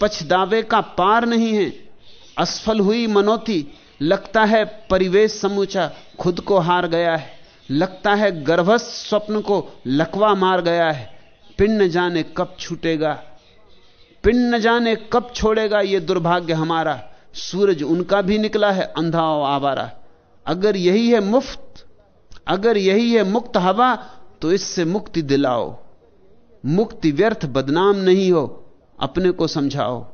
पछदावे का पार नहीं है, असफल हुई मनोती। लगता है परिवेश समूचा खुद को हार गया है। लगता है गर्भस्थ स्वप्न को लकवा मार गया है। पिंड न जाने कब छूटेगा पिंड न जाने कब छोड़ेगा यह दुर्भाग्य हमारा। सूरज उनका भी निकला है, अंधा और आवारा। अगर यही है मुफ़्त, अगर यही है मुक्त हवा तो इससे मुक्ति दिलाओ। मुक्ति व्यर्थ बदनाम नहीं हो, अपने को समझाओ।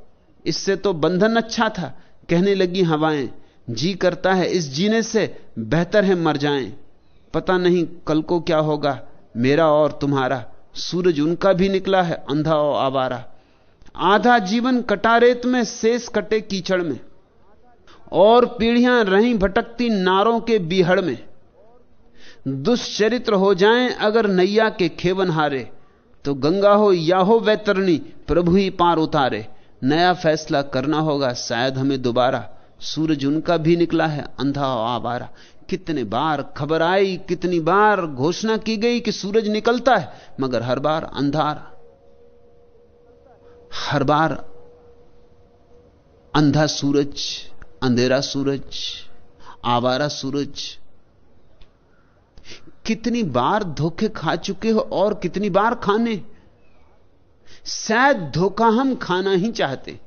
इससे तो बंधन अच्छा था। कहने लगी हवाएँ, जी करता है इस जीने से, बेहतर है मर जाएँ। पता नहीं कल को क्या होगा, मेरा और तुम्हारा। सूरज उनका भी निकला है, अंधा और आवारा। आधा जीवन कटारेत में, शेष कटे कीचड़ में। और पीढ़ियाँ रही भटकती नारों के बिहड़ में। दुष्चरित्र हो जाएँ अगर नैया के खेवन हारे तो गंगा हो या हो वैतरणी, प्रभु ही पार उतारे। नया फैसला करना होगा, शायद हमें दोबारा। सूरज उनका भी निकला है, अंधा आवारा। कितने बार खबर आई, कितनी बार घोषणा की गई कि सूरज निकलता है, मगर हर बार अंधार। हर बार अंधा सूरज, अंधेरा सूरज, आवारा सूरज कितनी बार धोखे खा चुके हो और कितनी बार खाने? शायद धोखा हम खाना ही चाहते।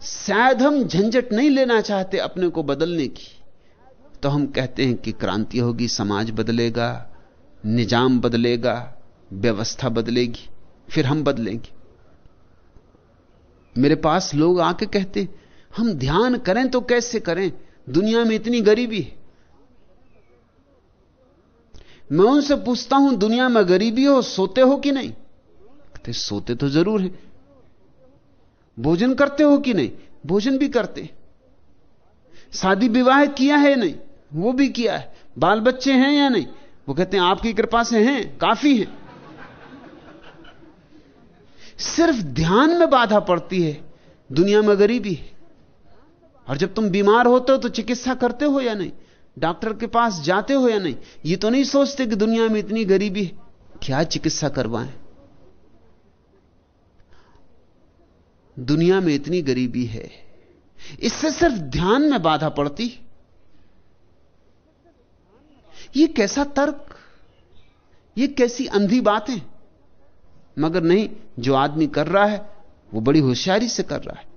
शायद हम झंझट नहीं लेना चाहते अपने को बदलने की। तो हम कहते हैं कि क्रांति होगी, समाज बदलेगा, निज़ाम बदलेगा, व्यवस्था बदलेगी, फिर हम बदलेंगे। मेरे पास लोग आके कहते हम ध्यान करें तो कैसे करें? दुनिया में इतनी गरीबी है। मैं उनसे पूछता हूँ, दुनिया में गरीबी हो, सोते हो कि नहीं? कहते, सोते तो ज़रूर है। भोजन करते हो कि नहीं? भोजन भी करते। शादी विवाह किया है नहीं? वो भी किया है। बाल बच्चे हैं या नहीं? वो कहते हैं आपकी कृपा से हैं, काफ़ी हैं। सिर्फ़ ध्यान में बाधा पड़ती है, दुनिया में गरीबी है। और जब तुम बीमार होते हो तो चिकित्सा करते हो या नहीं? डॉक्टर के पास जाते हो या नहीं? ये तो नहीं सोचते कि दुनिया में इतनी गरीबी है। क्या चिकित्सा करवाएँ? दुनिया में इतनी गरीबी है। इससे सिर्फ़ ध्यान में बाधा पड़ती। ये कैसा तर्क? ये कैसी अंधी बातें? मगर नहीं, जो आदमी कर रहा है, वो बड़ी होशियारी से कर रहा है।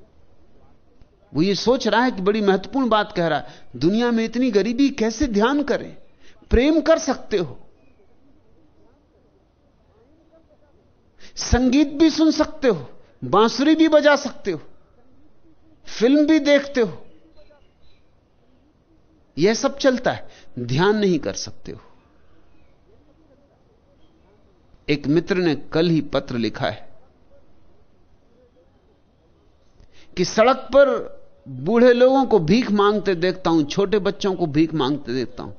वो ये सोच रहा है कि बड़ी महत्वपूर्ण बात कह रहा है, दुनिया में इतनी गरीबी कैसे ध्यान करें? प्रेम कर सकते हो। संगीत भी सुन सकते हो, बांसुरी भी बजा सकते हो, फ़िल्म भी देखते हो। यह सब चलता है, ध्यान नहीं कर सकते हो। एक मित्र ने कल ही पत्र लिखा है कि सड़क पर बूढ़े लोगों को भीख मांगते देखता हूँ, छोटे बच्चों को भीख मांगते देखता हूँ।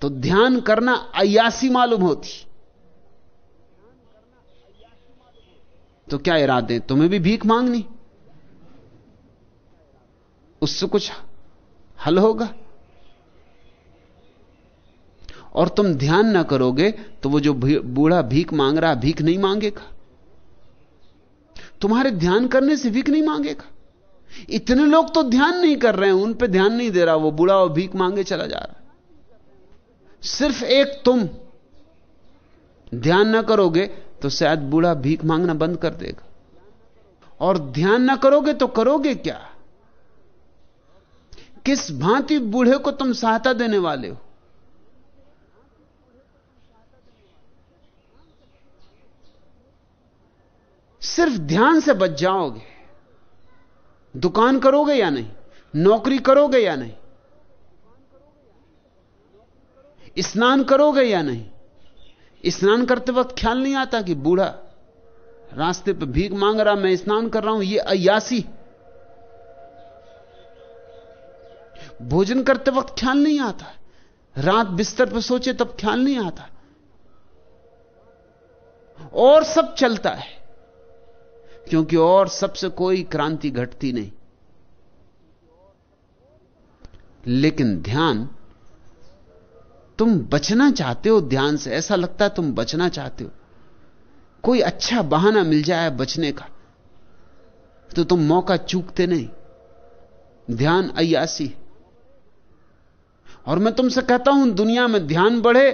तो ध्यान करना अयासी मालूम होती। तो क्या इरादे तुम्हें भी भीख मांगनी? उससे कुछ हल होगा? और तुम ध्यान ना करोगे तो वो जो बूढ़ा भीख मांग रहा भीख नहीं मांगेगा। तुम्हारे ध्यान करने से भीख नहीं मांगेगा। इतने लोग तो ध्यान नहीं कर रहे हैं, उन पे ध्यान नहीं दे रहा, वो बूढ़ा और भीख मांगे चला जा रहा सिर्फ़ एक तुम। ध्यान ना करोगे तो शायद बूढ़ा भीख मांगना बंद कर देगा। और ध्यान ना करोगे तो करोगे क्या? किस भांति बूढ़े को तुम सहायता देने वाले हो? सिर्फ़ ध्यान से बच जाओगे। दुकान करोगे या नहीं? नौकरी करोगे या नहीं? स्नान करोगे या नहीं? स्नान करते वक्त ख्याल नहीं आता कि बूढ़ा रास्ते पर भीख मांग रहा, मैं स्नान कर रहा हूँ, ये अयासी। भोजन करते वक्त ख्याल नहीं आता। रात बिस्तर पर सोचे तब ख्याल नहीं आता। और सब चलता है। क्योंकि और सबसे कोई क्रांति घटती नहीं। लेकिन ध्यान, तुम बचना चाहते हो ध्यान से, ऐसा लगता है तुम बचना चाहते हो। कोई अच्छा बहाना मिल जाए बचने का तो तुम मौका चूकते नहीं। ध्यान अयासी और मैं तुमसे कहता हूँ, दुनिया में ध्यान बढ़े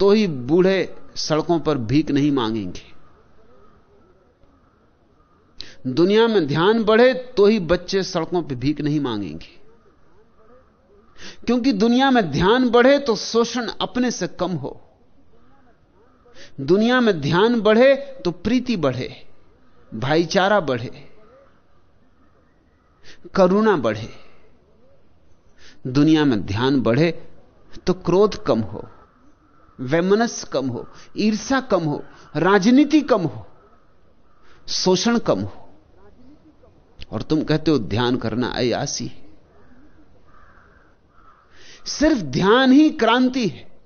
तो ही बूढ़े सड़कों पर भीख नहीं मांगेंगे। दुनिया में ध्यान बढ़े तो ही बच्चे सड़कों पर भीख नहीं मांगेंगे। क्योंकि दुनिया में ध्यान बढ़े तो शोषण अपने से कम हो। दुनिया में ध्यान बढ़े तो प्रीति बढ़े, भाईचारा बढ़े, करुणा बढ़े। दुनिया में ध्यान बढ़े तो क्रोध कम हो वैमनस कम हो ईर्षा कम हो, राजनीति कम हो, शोषण कम हो। और तुम कहते हो ध्यान करना अयासी सिर्फ़ ध्यान ही क्रांति है।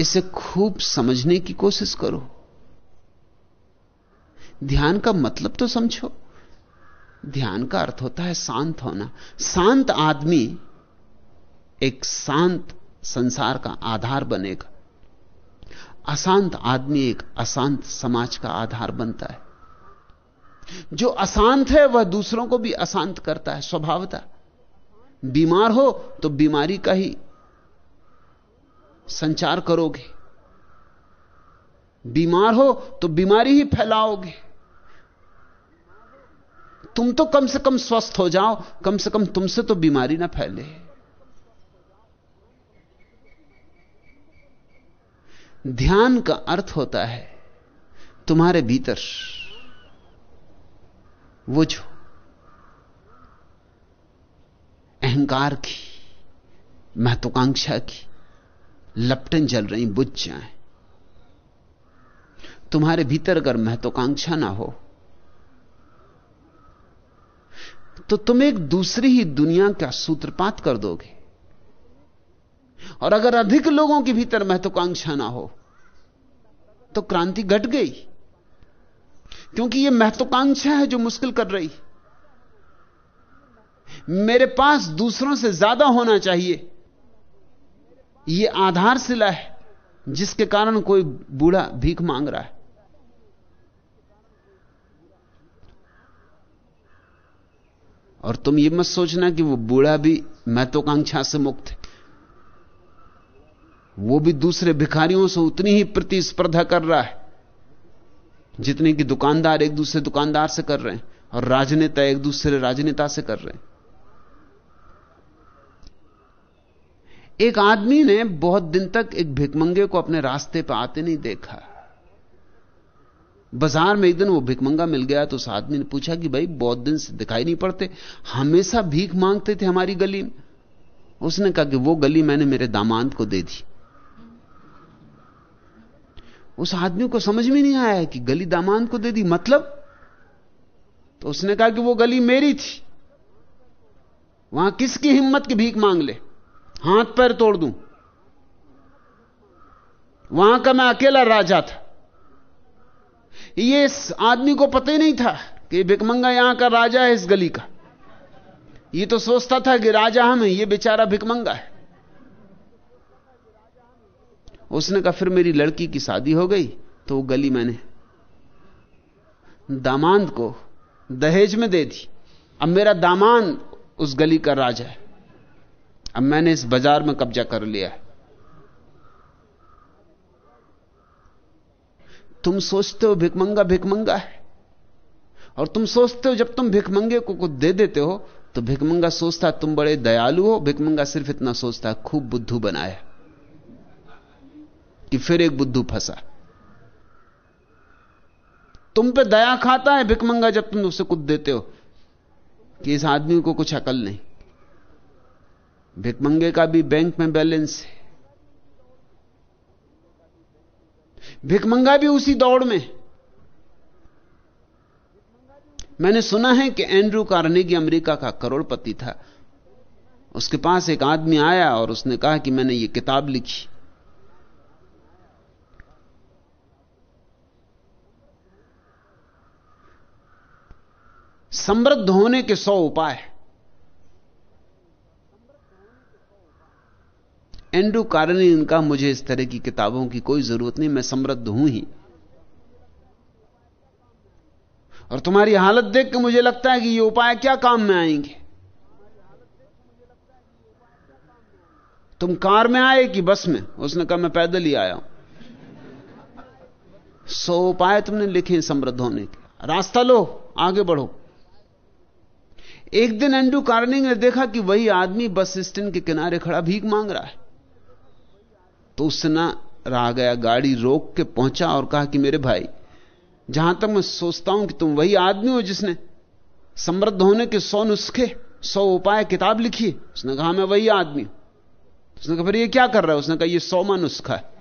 इसे खूब समझने की कोशिश करो। ध्यान का मतलब तो समझो। ध्यान का अर्थ होता है शांत होना। शांत आदमी एक शांत संसार का आधार बनेगा। अशांत आदमी एक अशांत समाज का आधार बनता है। जो अशांत है, वह दूसरों को भी अशांत करता है, स्वभावता। बीमार हो तो बीमारी का ही संचार करोगे। बीमार हो तो बीमारी ही फैलाओगे। तुम तो कम से कम स्वस्थ हो जाओ, कम से कम तुमसे तो बीमारी ना फैले। ध्यान का अर्थ होता है, तुम्हारे भीतर वो जो अहंकार की, महत्वाकांक्षा की लपटें जल रही, बुझ जाए। तुम्हारे भीतर अगर महत्वाकांक्षा ना हो तो तुम एक दूसरी ही दुनिया का सूत्रपात कर दोगे। और अगर अधिक लोगों के भीतर महत्वाकांक्षा ना हो तो क्रांति घट गई। क्योंकि यह महत्वाकांक्षा है जो मुश्किल कर रही। मेरे पास दूसरों से ज़्यादा होना चाहिए। यह आधारशिला है, जिसके कारण कोई बूढ़ा भीख मांग रहा है। और तुम यह मत सोचना कि वो बूढ़ा भी महत्वाकांक्षा से मुक्त है। वो भी दूसरे भिखारियों से उतनी ही प्रतिस्पर्धा कर रहा है, जितने कि दुकानदार एक दूसरे दुकानदार से कर रहे हैं और राजनेता एक दूसरे राजनेता से कर रहे हैं। एक आदमी ने बहुत दिन तक एक भिकमंगे को अपने रास्ते पर आते नहीं देखा। बाज़ार में एक दिन वो भिकमंगा मिल गया तो उस आदमी ने पूछा कि भाई, बहुत दिन से दिखाई नहीं पड़ते, हमेशा भीख मांगते थे हमारी गली में। उसने कहा कि वो गली मैंने मेरे दामाद को दे दी। उस आदमी को समझ में नहीं आया कि गली दामाद को दे दी मतलब? तो उसने कहा कि वो गली मेरी थी। वहाँ किसकी हिम्मत की भीख मांग ले? हाथ पैर तोड़ दूँ। वहाँ का मैं अकेला राजा था। ये इस आदमी को पता ही नहीं था कि भिकमंगा यहाँ का राजा है इस गली का। ये तो सोचता था कि राजा हम है, ये बेचारा भिकमंगा है। उसने कहा, फिर मेरी लड़की की शादी हो गई तो वो गली मैंने दामाद को दहेज में दे दी। अब मेरा दामाद उस गली का राजा है। अब मैंने इस बाज़ार में कब्जा कर लिया है। तुम सोचते हो भिकमंगा भिकमंगा है, और तुम सोचते हो जब तुम भिकमंगे को कुछ दे देते हो तो भिकमंगा सोचता तुम बड़े दयालु हो भिकमंगा सिर्फ़ इतना सोचता खूब बुद्धू बनाया कि फिर एक बुद्धू फंसा। तुम पे दया खाता है भिकमंगा जब तुम उसे कुछ देते हो, कि इस आदमी को कुछ अकल नहीं। भिकमंगे का भी बैंक में बैलेंस है। भिकमंगा भी उसी दौड़ में। मैंने सुना है कि एंड्रू कार्नेगी अमेरिका का करोड़पति था। उसके पास एक आदमी आया और उसने कहा कि मैंने ये किताब लिखी। समृद्ध होने के सौ उपाय एंड्रू कारनी इनका मुझे इस तरह की किताबों की कोई ज़रूरत नहीं, मैं समृद्ध हूँ ही। और तुम्हारी हालत देख के मुझे लगता है कि ये उपाय क्या काम में आएँगे? तुम कार में आए कि बस में? उसने कहा, मैं पैदल ही आया हूँ। सौ उपाय तुमने लिखे समृद्ध होने के। रास्ता लो, आगे बढ़ो। एक दिन एंड्रू कार्निंग ने देखा कि वही आदमी बस स्टैंड के किनारे खड़ा भीख मांग रहा है। तो उससे ना रहा गया गाड़ी रोक के पहुँचा और कहा कि मेरे भाई, जहाँ तक मैं सोचता हूँ कि तुम वही आदमी हो जिसने समृद्ध होने के सौ नुस्खे, सौ उपाय किताब लिखी उसने कहा मैं वही आदमी हूँ। उसने कहा, फिर ये क्या कर रहा है? उसने कहा, ये सौमा नुस्खा है।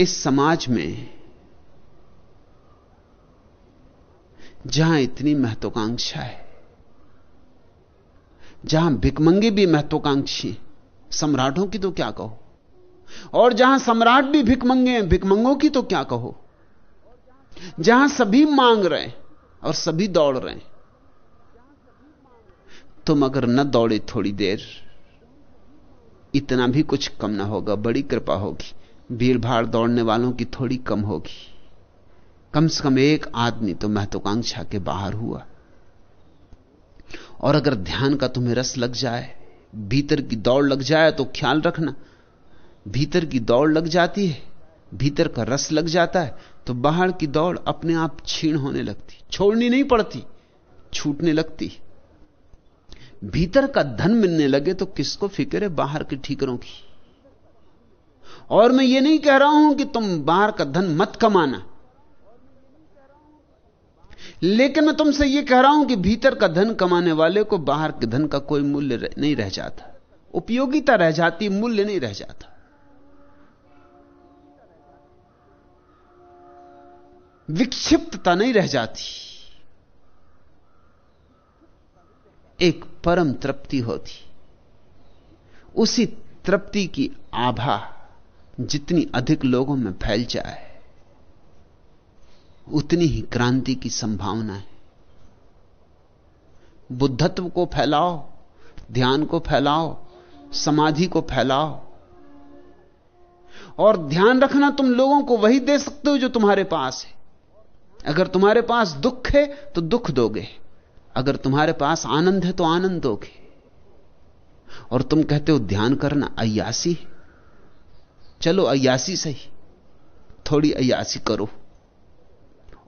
इस समाज में जहाँ इतनी महत्वाकांक्षा है, जहाँ भिकमंगे भी महत्वाकांक्षी सम्राटों की तो क्या कहो? और जहाँ सम्राट भी भिकमंगे हैं, भिकमंगों की तो क्या कहो? जहाँ सभी मांग रहे हैं और सभी दौड़ रहे हैं, तुम अगर न दौड़े थोड़ी देर, इतना भी कुछ कम ना होगा, बड़ी कृपा होगी। भीड़ भाड़ दौड़ने वालों की थोड़ी कम होगी। कम से कम एक आदमी तो महत्वाकांक्षा के बाहर हुआ। और अगर ध्यान का तुम्हें रस लग जाए, भीतर की दौड़ लग जाए तो ख्याल रखना। भीतर की दौड़ लग जाती है, भीतर का रस लग जाता है तो बाहर की दौड़ अपने आप छीण होने लगती, छोड़नी नहीं पड़ती, छूटने लगती। भीतर का धन मिलने लगे तो किसको फ़िक्र है बाहर के ठीकरों की? और मैं ये नहीं कह रहा हूँ कि तुम बाहर का धन मत कमाना। लेकिन मैं तुमसे यह कह रहा हूँ कि भीतर का धन कमाने वाले को बाहर के धन का कोई मूल्य नहीं रह जाता। उपयोगिता रह जाती, मूल्य नहीं रह जाता। विक्षिप्तता नहीं रह जाती। एक परम तृप्ति होती। उसी तृप्ति की आभा जितनी अधिक लोगों में फैल जाए, उतनी ही क्रांति की संभावना है। बुद्धत्व को फैलाओ, ध्यान को फैलाओ, समाधि को फैलाओ, और ध्यान रखना तुम लोगों को वही दे सकते हो जो तुम्हारे पास है। अगर तुम्हारे पास दुख है तो दुख दोगे। अगर तुम्हारे पास आनंद है तो आनंद दोगे। और तुम कहते हो, ध्यान करना अयासी चलो अयासी सही, थोड़ी अयासी करो।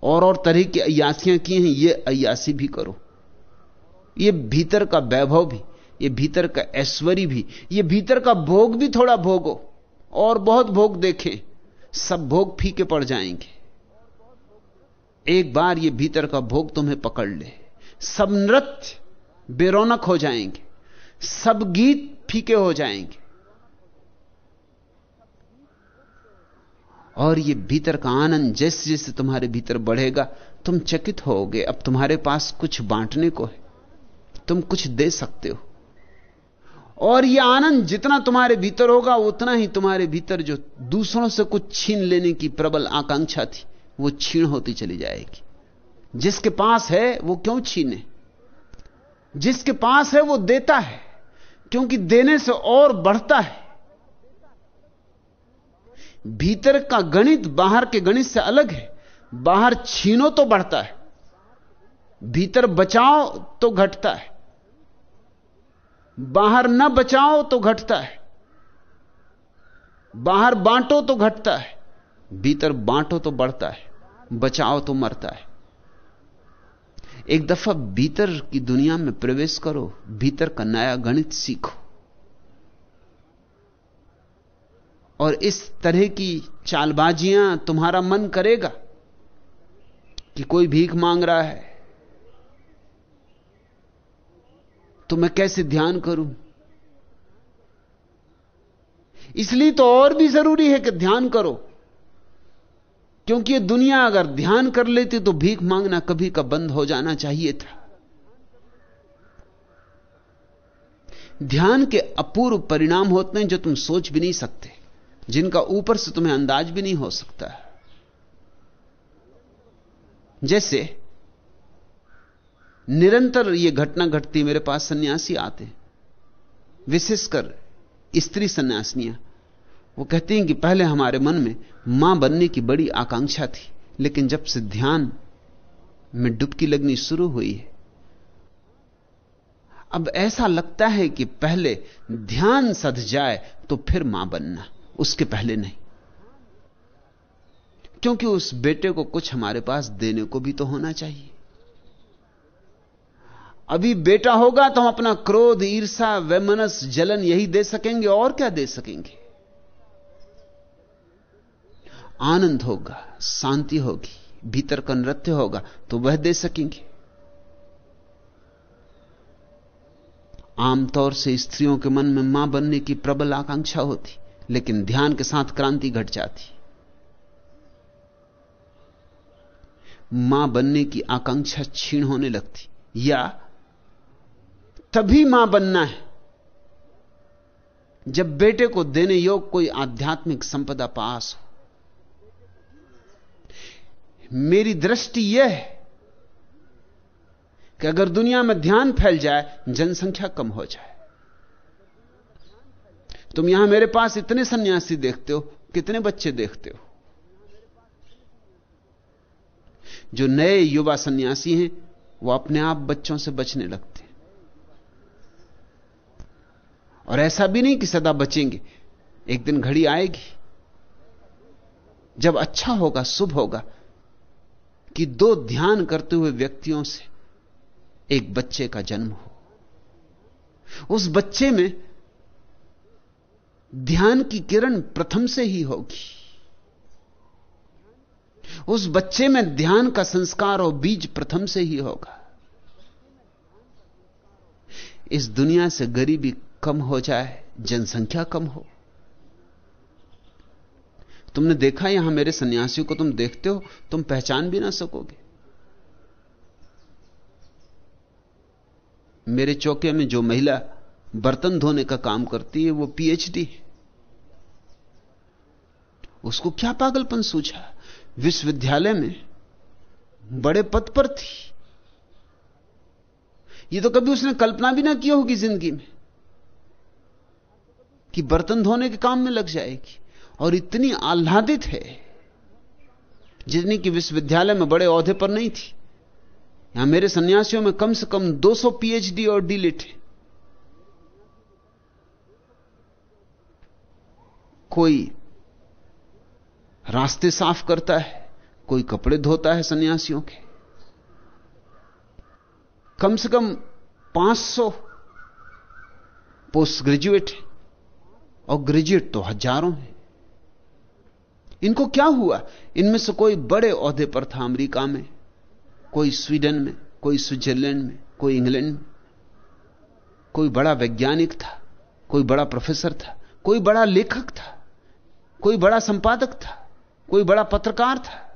और और तरह की अयासियाँ की हैं, ये अयासी भी करो। ये भीतर का वैभव भी, ये भीतर का ऐश्वर्य भी, ये भीतर का भोग भी थोड़ा भोगो, और बहुत भोग देखें, सब भोग फीके पड़ जाएँगे। एक बार ये भीतर का भोग तुम्हें पकड़ ले, सब नृत्य बेरोनक हो जाएँगे, सब गीत फीके हो जाएँगे। और ये भीतर का आनंद जैसे जैसे तुम्हारे भीतर बढ़ेगा, तुम चकित होगे। अब तुम्हारे पास कुछ बांटने को है। तुम कुछ दे सकते हो। और यह आनंद जितना तुम्हारे भीतर होगा, उतना ही तुम्हारे भीतर जो दूसरों से कुछ छीन लेने की प्रबल आकांक्षा थी, वो छीण होती चली जाएगी। जिसके पास है, वो क्यों छीने? जिसके पास है, वो देता है। क्योंकि देने से और बढ़ता है। भीतर का गणित बाहर के गणित से अलग है। बाहर छीनो तो बढ़ता है। भीतर बचाओ तो घटता है। बाहर न बचाओ तो घटता है। बाहर बांटो तो घटता है। भीतर बांटो तो बढ़ता है। बचाओ तो मरता है। एक दफ़ा भीतर की दुनिया में प्रवेश करो। भीतर का नया गणित सीखो। और इस तरह की चालबाजियाँ तुम्हारा मन करेगा कि कोई भीख मांग रहा है तो मैं कैसे ध्यान करूँ? इसलिए तो और भी ज़रूरी है कि ध्यान करो, क्योंकि ये दुनिया अगर ध्यान कर लेती तो भीख मांगना कभी का बंद हो जाना चाहिए था। ध्यान के अपूर्व परिणाम होते हैं जो तुम सोच भी नहीं सकते। जिनका ऊपर से तुम्हें अंदाज भी नहीं हो सकता। जैसे, निरंतर यह घटना घटती मेरे पास सन्यासी आते विशेषकर स्त्री सन्यासिनियाँ वो कहती हैं कि पहले हमारे मन में माँ बनने की बड़ी आकांक्षा थी, लेकिन जब से ध्यान में डुबकी लगनी शुरू हुई है, अब ऐसा लगता है कि पहले ध्यान सध जाए तो फिर माँ बनना। उसके पहले नहीं। क्योंकि उस बेटे को कुछ हमारे पास देने को भी तो होना चाहिए। अभी बेटा होगा तो हम अपना क्रोध ईर्षा वैमनस, जलन यही दे सकेंगे, और क्या दे सकेंगे? आनंद होगा, शांति होगी, भीतर का नृत्य होगा तो वह दे सकेंगे। आमतौर से स्त्रियों के मन में माँ बनने की प्रबल आकांक्षा होती। लेकिन ध्यान के साथ क्रांति घट जाती। माँ बनने की आकांक्षा छीण होने लगती। या तभी माँ बनना है। जब बेटे को देने योग कोई आध्यात्मिक संपदा पास हो। मेरी दृष्टि यह है कि अगर दुनिया में ध्यान फैल जाए, जनसंख्या कम हो जाए। तुम यहाँ मेरे पास इतने सन्यासी देखते हो, कितने बच्चे देखते हो? जो नए युवा सन्यासी हैं, वो अपने आप बच्चों से बचने लगते हैं। और ऐसा भी नहीं कि सदा बचेंगे, एक दिन घड़ी आएगी। जब अच्छा होगा, शुभ होगा, कि दो ध्यान करते हुए व्यक्तियों से एक बच्चे का जन्म हो। उस बच्चे में ध्यान की किरण प्रथम से ही होगी। उस बच्चे में ध्यान का संस्कार और बीज प्रथम से ही होगा। इस दुनिया से गरीबी कम हो जाए, जनसंख्या कम हो। तुमने देखा यहाँ मेरे सन्यासियों को तुम देखते हो, तुम पहचान भी ना सकोगे। मेरे चौके में जो महिला बर्तन धोने का काम करती है, वो पीएचडी उसको क्या पागलपन सूझा? विश्वविद्यालय में बड़े पद पर थी। ये तो कभी उसने कल्पना भी ना की होगी ज़िंदगी में कि बर्तन धोने के काम में लग जाएगी। और इतनी आह्लादित है, जितनी कि विश्वविद्यालय में बड़े औहदे पर नहीं थी। यहाँ मेरे सन्यासियों में कम से कम 200 पीएचडी और डीलिट है। कोई रास्ते साफ़ करता है, कोई कपड़े धोता है सन्यासियों के। कम से कम 500 पोस्ट ग्रेजुएट है और ग्रेजुएट तो हज़ारों हैं। इनको क्या हुआ? इनमें से कोई बड़े औहदे पर था अमेरिका में, कोई स्वीडन में, कोई स्विट्जरलैंड में, कोई इंग्लैंड में। कोई बड़ा वैज्ञानिक था, कोई बड़ा प्रोफेसर था, कोई बड़ा लेखक था। कोई बड़ा संपादक था, कोई बड़ा पत्रकार था।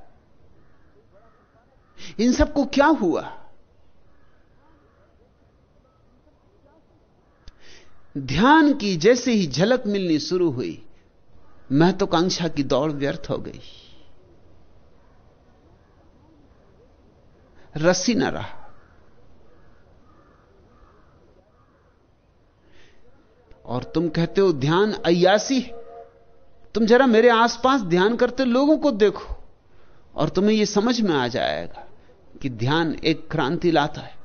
इन सबको क्या हुआ? ध्यान की जैसे ही झलक मिलनी शुरू हुई, महत्वाकांक्षा की दौड़ व्यर्थ हो गई। रस्सी न रहा। और तुम कहते हो, ध्यान अयासी तुम जरा मेरे आसपास ध्यान करते लोगों को देखो और तुम्हें यह समझ में आ जाएगा कि ध्यान एक क्रांति लाता है।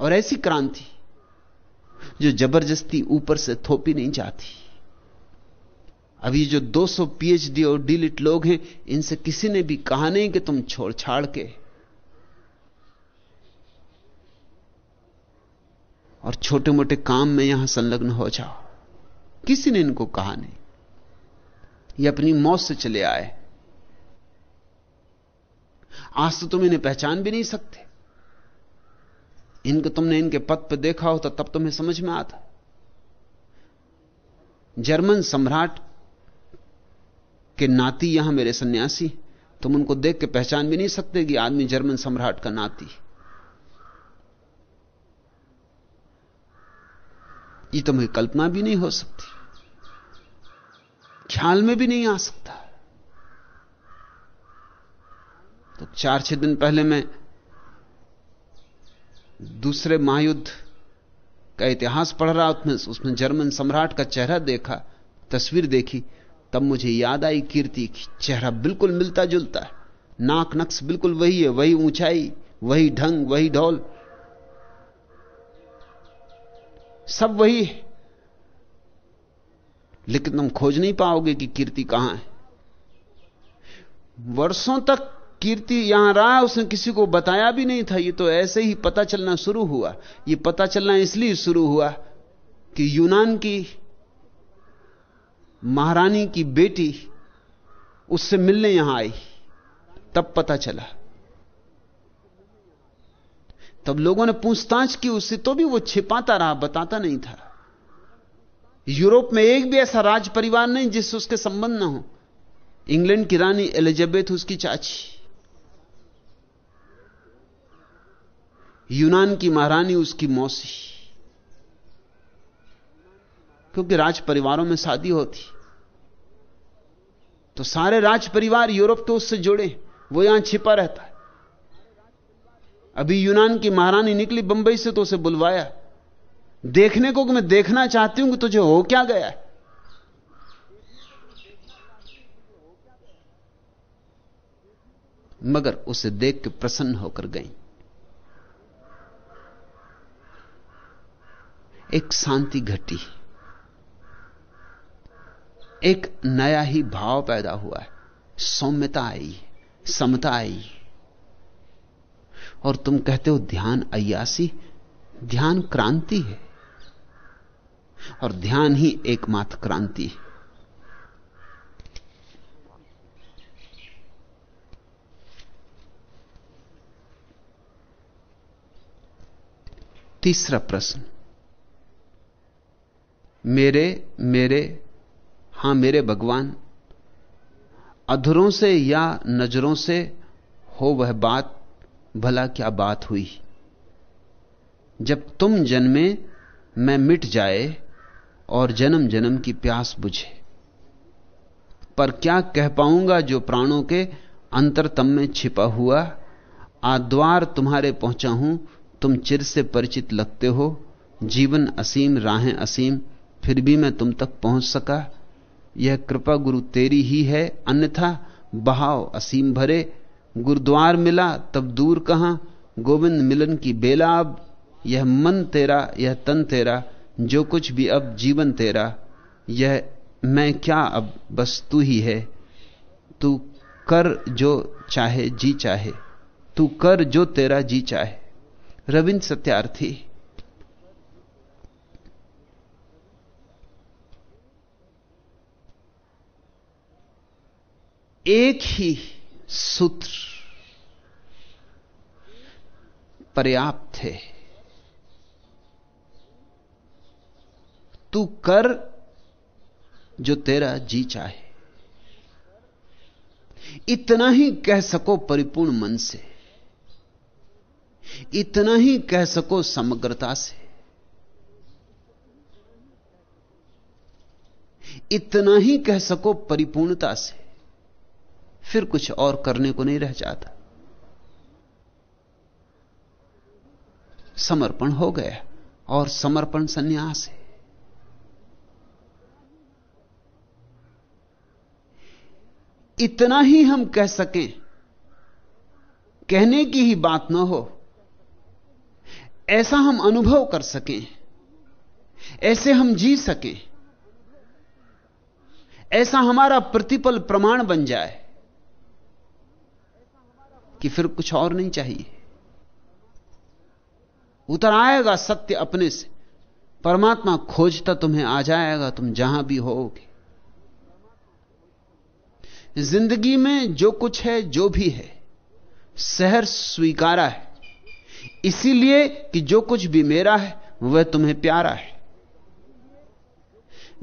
और ऐसी क्रांति जो ज़बरदस्ती ऊपर से थोपी नहीं जाती। अभी जो 200 पीएचडी और डीलिट लोग हैं, इनसे किसी ने भी कहा नहीं कि तुम छोड़ छाड़ के। और छोटे मोटे काम में यहाँ संलग्न हो जाओ। किसी ने इनको कहा नहीं। ये अपनी मौत से चले आए। आज तो तुम इन्हें पहचान भी नहीं सकते। इनको तुमने इनके पद पर देखा होता, तब तुम्हें समझ में आता। जर्मन सम्राट के नाती यहाँ मेरे सन्यासी, तुम उनको देख के पहचान भी नहीं सकते कि आदमी जर्मन सम्राट का नाती। ये तुम्हें कल्पना भी नहीं हो सकती। ख्याल में भी नहीं आ सकता। तो चार छह दिन पहले मैं दूसरे महायुद्ध का इतिहास पढ़ रहा, उसमें उसमें जर्मन सम्राट का चेहरा देखा, तस्वीर देखी, तब मुझे याद आई कीर्ति की, चेहरा बिल्कुल मिलता जुलता है। नाक नक्श बिल्कुल वही है, वही ऊंचाई, वही ढंग, वही ढोल। सब वही है। लेकिन तुम खोज नहीं पाओगे कि कीर्ति कहाँ है। वर्षों तक कीर्ति यहाँ रहा, उसने किसी को बताया भी नहीं था। ये तो ऐसे ही पता चलना शुरू हुआ। ये पता चलना इसलिए शुरू हुआ कि यूनान की महारानी की बेटी उससे मिलने यहाँ आई। तब पता चला। तब लोगों ने पूछताछ की उससे तो भी वो छिपाता रहा, बताता नहीं था। यूरोप में एक भी ऐसा राज परिवार नहीं जिससे उसके संबंध ना हो। इंग्लैंड की रानी एलिजाबेथ, उसकी चाची। यूनान की महारानी, उसकी मौसी। क्योंकि राज परिवारों में शादी होती। तो सारे राज परिवार यूरोप के उससे जुड़े, वो यहाँ छिपा रहता है। अभी यूनान की महारानी निकली बंबई से तो उसे बुलवाया। देखने को कि मैं देखना चाहती हूँ कि तुझे हो क्या गया? है मगर उसे देख के प्रसन्न होकर गई। एक शांति घटी। एक नया ही भाव पैदा हुआ है। सौम्यता आई, समता आई। और तुम कहते हो, ध्यान अयासी ध्यान क्रांति है। और ध्यान ही एकमात्र क्रांति है। तीसरा प्रश्न। मेरे मेरे, हाँ, मेरे भगवान, अधरों से या नज़रों से हो वह बात, भला क्या बात हुई? जब तुम जन्मे, मैं मिट जाए और जन्म जन्म की प्यास बुझे। पर क्या कह पाऊँगा जो प्राणों के अंतरतम में छिपा हुआ आद्वार तुम्हारे पहुँचा हूँ, तुम चिर से परिचित लगते हो, जीवन असीम, राहें असीम, फिर भी मैं तुम तक पहुँच सका। यह कृपा गुरु तेरी ही है, अन्यथा बहाव असीम भरे। गुरुद्वार मिला, तब दूर कहाँ? गोविंद मिलन की बेला अब, यह मन तेरा, यह तन तेरा। जो कुछ भी अब जीवन तेरा, यह मैं क्या अब बस तू ही है। तू कर जो चाहे, जी चाहे। तू कर जो तेरा, जी चाहे। रविंद्र सत्यार्थी। एक ही सूत्र पर्याप्त है। तू कर जो तेरा जी चाहे। इतना ही कह सको परिपूर्ण मन से। इतना ही कह सको समग्रता से। इतना ही कह सको परिपूर्णता से। फिर कुछ और करने को नहीं रह जाता। समर्पण हो गया और समर्पण संन्यास है। इतना ही हम कह सकें, कहने की ही बात ना हो। ऐसा हम अनुभव कर सकें, ऐसे हम जी सकें, ऐसा हमारा प्रतिपल प्रमाण बन जाए कि फिर कुछ और नहीं चाहिए। उतर आएगा सत्य अपने से, परमात्मा खोजता तुम्हें आ जाएगा, तुम जहाँ भी होगे। ज़िंदगी में जो कुछ है, जो भी है, सहर स्वीकारा है। इसीलिए कि जो कुछ भी मेरा है, वह तुम्हें प्यारा है।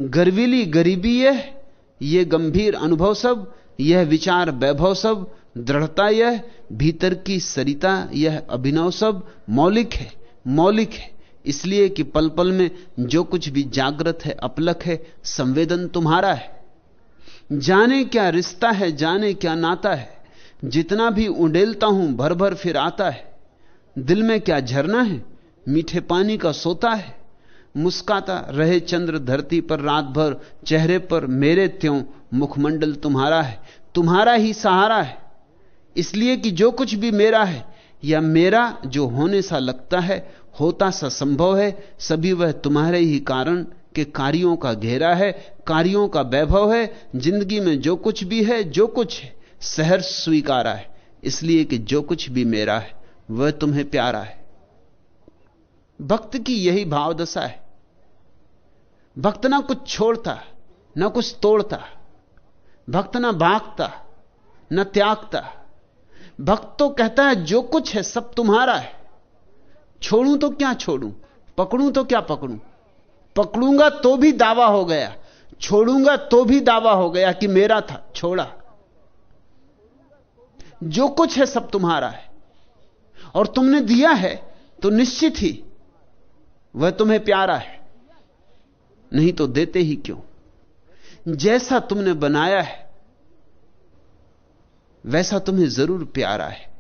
गर्वीली गरीबी यह, ये गंभीर अनुभव सब, यह विचार वैभव सब, दृढ़ता यह, भीतर की सरिता यह अभिनव सब, मौलिक है मौलिक है। इसलिए कि पल पल में जो कुछ भी जागृत है, अपलक है, संवेदन तुम्हारा है। जाने क्या रिश्ता है, जाने क्या नाता है। जितना भी उंडेलता हूँ भर भर फिर आता है। दिल में क्या झरना है? मीठे पानी का सोता है। मुस्काता, रहे चंद्र धरती पर रात भर चेहरे पर मेरे त्यों मुखमंडल तुम्हारा है। तुम्हारा ही सहारा है। इसलिए कि जो कुछ भी मेरा है, या मेरा जो होने सा लगता है, होता सा संभव है, सभी वह तुम्हारे ही कारण के कार्यों का घेरा है, कार्यों का वैभव है, ज़िंदगी में जो कुछ भी है, जो कुछ है, सहर स्वीकारा है, इसलिए कि जो कुछ भी मेरा है, वह तुम्हें प्यारा है। भक्त की यही भाव दशा है। भक्त ना कुछ छोड़ता, ना कुछ तोड़ता, भक्त ना भागता, न त्यागता। भक्त तो कहता है, जो कुछ है, सब तुम्हारा है। छोड़ूं तो क्या छोड़ूं, पकड़ूं तो क्या पकड़ूं? पकड़ूँगा तो भी दावा हो गया, छोड़ूँगा तो भी दावा हो गया कि मेरा था, छोड़ा। जो कुछ है सब तुम्हारा है, और तुमने दिया है तो निश्चित ही वह तुम्हें प्यारा है, नहीं तो देते ही क्यों? जैसा तुमने बनाया है, वैसा तुम्हें ज़रूर प्यारा है।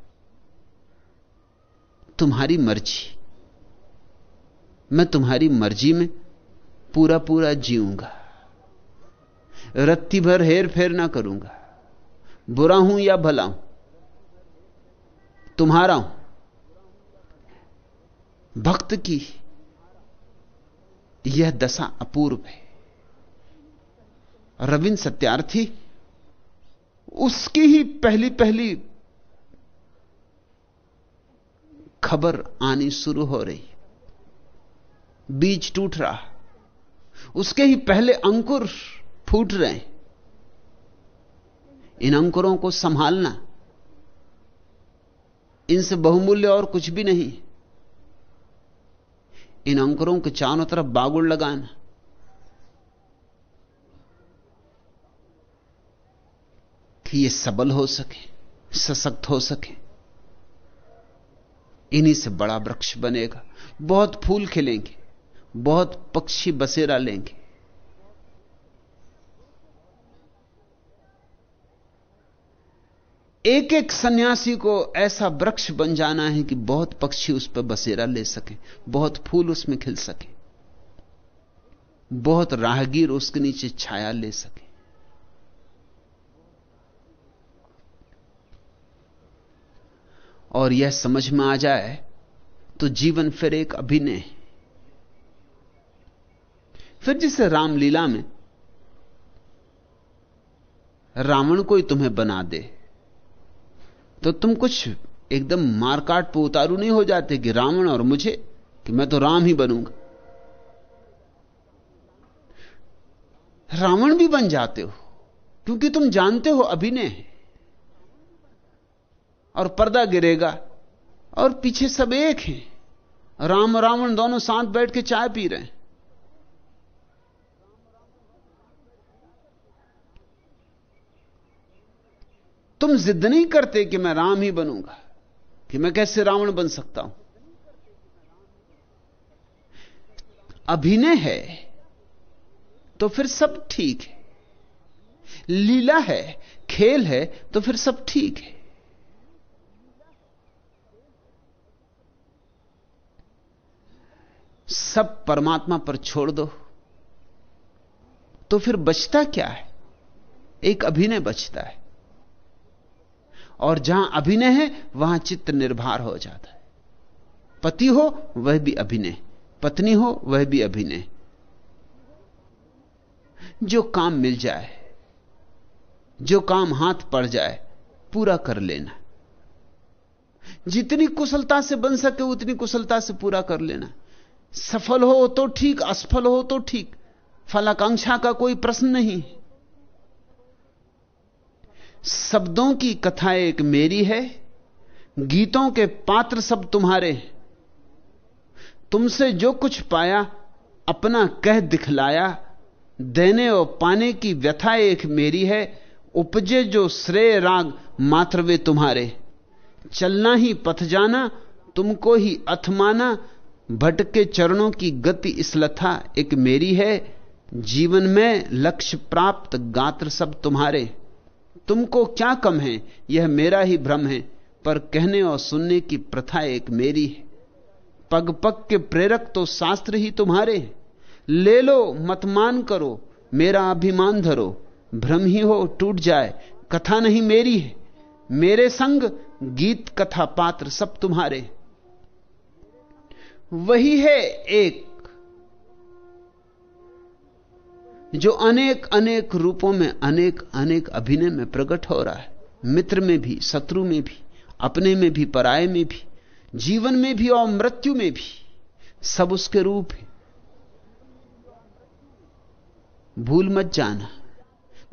तुम्हारी मर्ज़ी, मैं तुम्हारी मर्ज़ी में पूरा पूरा जीऊँगा। रत्ती भर हेर फेर ना करूँगा। बुरा हूँ या भला हूँ? तुम्हारा हूँ। भक्त की यह दशा अपूर्व है। रविंद्र सत्यार्थी, उसकी ही पहली पहली खबर आनी शुरू हो रही। बीज टूट रहा। उसके ही पहले अंकुर फूट रहे हैं। इन अंकुरों को संभालना। इनसे बहुमूल्य और कुछ भी नहीं। इन अंकुरों के चारों तरफ़ बागुड़ लगाना। कि ये सबल हो सके, सशक्त हो सके। इन्हीं से बड़ा वृक्ष बनेगा। बहुत फूल खिलेंगे। बहुत पक्षी बसेरा लेंगे। एक एक सन्यासी को ऐसा वृक्ष बन जाना है कि बहुत पक्षी उस पर बसेरा ले सके, बहुत फूल उसमें खिल सके, बहुत राहगीर उसके नीचे छाया ले सके। और यह समझ में आ जाए तो जीवन फिर एक अभिनय है। फिर जिसे रामलीला में, रावण कोई तुम्हें बना दे तो तुम कुछ एकदम मारकाट पर उतारू नहीं हो जाते कि रावण और मुझे, कि मैं तो राम ही बनूँगा। रावण भी बन जाते हो, क्योंकि तुम जानते हो अभिनय है, और पर्दा गिरेगा, और पीछे सब एक हैं। राम रावण दोनों साथ बैठ के चाय पी रहे हैं। तुम जिद नहीं करते कि मैं राम ही बनूँगा, कि मैं कैसे रावण बन सकता हूँ। अभिनय है तो फिर सब ठीक है। लीला है, खेल है तो फिर सब ठीक है। सब परमात्मा पर छोड़ दो तो फिर बचता क्या है? एक अभिनय बचता है। और जहाँ अभिनय है, वहाँ चित्त निर्भर हो जाता है। पति हो, वह भी अभिनय। पत्नी हो, वह भी अभिनय। जो काम मिल जाए, जो काम हाथ पड़ जाए, पूरा कर लेना। जितनी कुशलता से बन सके, उतनी कुशलता से पूरा कर लेना। सफल हो तो ठीक, असफल हो तो ठीक। फलाकांक्षा का कोई प्रश्न नहीं शब्दों की कथा एक मेरी है, गीतों के पात्र सब तुम्हारे तुमसे जो कुछ पाया, अपना कह दिखलाया, देने और पाने की व्यथा एक मेरी है, उपजे जो श्रेय राग मात्र वे तुम्हारे। चलना ही पथ जाना, तुमको ही अथमाना भटके चरणों की गति इसलथा एक मेरी है, जीवन में लक्ष्य प्राप्त गात्र सब तुम्हारे। तुमको क्या कम है? यह मेरा ही भ्रम है। पर कहने और सुनने की प्रथा एक मेरी है। पग पग के प्रेरक तो शास्त्र ही तुम्हारे ले लो, मत मान करो। मेरा अभिमान धरो। भ्रम ही हो, टूट जाए। कथा नहीं मेरी है। मेरे संग गीत कथा पात्र सब तुम्हारे वही है एक जो अनेक अनेक रूपों में, अनेक अनेक अभिनय में प्रकट हो रहा है। मित्र में भी, शत्रु में भी, अपने में भी, पराये में भी, जीवन में भी और मृत्यु में भी, सब उसके रूप है। भूल मत जाना।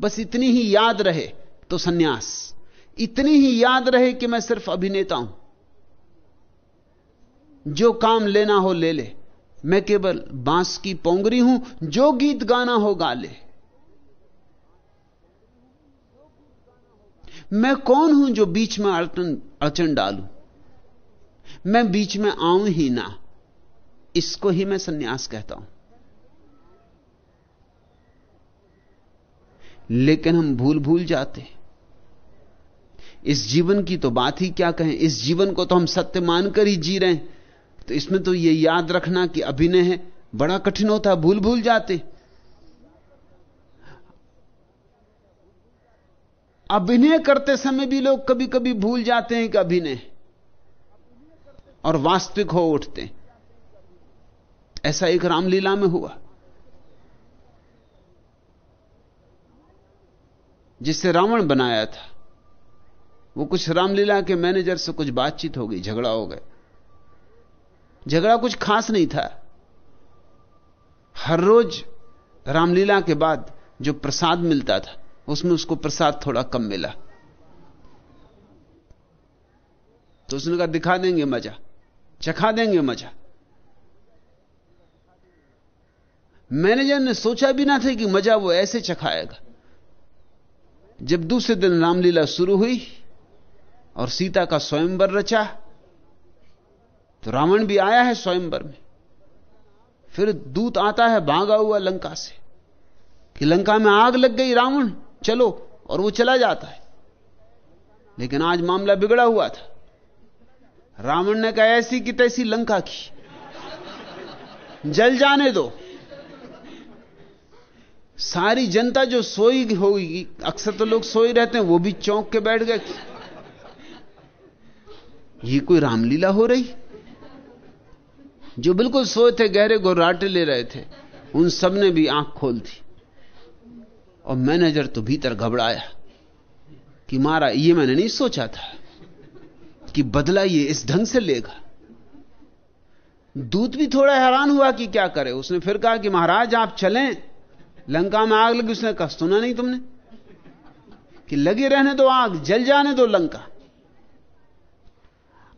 बस इतनी ही याद रहे तो सन्यास। इतनी ही याद रहे कि मैं सिर्फ़ अभिनेता हूँ। जो काम लेना हो ले ले। मैं केवल बाँस की पोंगरी हूँ, जो गीत गाना हो गा ले मैं कौन हूँ जो बीच में अड़चन अड़चन डालू? मैं बीच में आऊँ ही ना। इसको ही मैं सन्यास कहता हूँ। लेकिन हम भूल भूल जाते। इस जीवन की तो बात ही क्या कहें? इस जीवन को तो हम सत्य मानकर ही जी रहे हैं। तो इसमें तो यह याद रखना कि अभिनय है, बड़ा कठिन होता है, भूल भूल जाते। अभिनय करते समय भी लोग कभी कभी भूल जाते हैं कि अभिनय और वास्तविक हो उठते ऐसा एक रामलीला में हुआ, जिससे रावण बनाया था। वो कुछ रामलीला के मैनेजर से कुछ बातचीत हो गई, झगड़ा हो गया। झगड़ा कुछ खास नहीं था। हर रोज रामलीला के बाद जो प्रसाद मिलता था, उसमें उसको प्रसाद थोड़ा कम मिला। तो उसने कहा, दिखा देंगे मज़ा, चखा देंगे मज़ा। मैनेजर ने सोचा भी ना था कि मज़ा वो ऐसे चखाएगा। जब दूसरे दिन रामलीला शुरू हुई और सीता का स्वयंवर रचा तो रावण भी आया है स्वयंवर में। फिर दूत आता है भागा हुआ लंका से कि लंका में आग लग गई रावण, चलो, और वो चला जाता है। लेकिन आज मामला बिगड़ा हुआ था। रावण ने कहा, ऐसी कि तैसी लंका की। जल जाने दो। सारी जनता जो सोई होगी, अक्सर तो लोग सोई रहते हैं, वो भी चौंक के बैठ गए। ये कोई रामलीला हो रही? जो बिल्कुल सोए थे, गहरे गोराटे ले रहे थे, उन सबने भी आँख खोल दी। और मैनेजर तो भीतर घबराया कि मारा, ये मैंने नहीं सोचा था कि बदला ये इस ढंग से लेगा। दूत भी थोड़ा हैरान हुआ कि क्या करे। उसने फिर कहा कि महाराज, आप चलें। लंका में आग लगी, उसने कहा, सुना नहीं तुमने? कि लगे रहने दो आग, जल जाने दो लंका।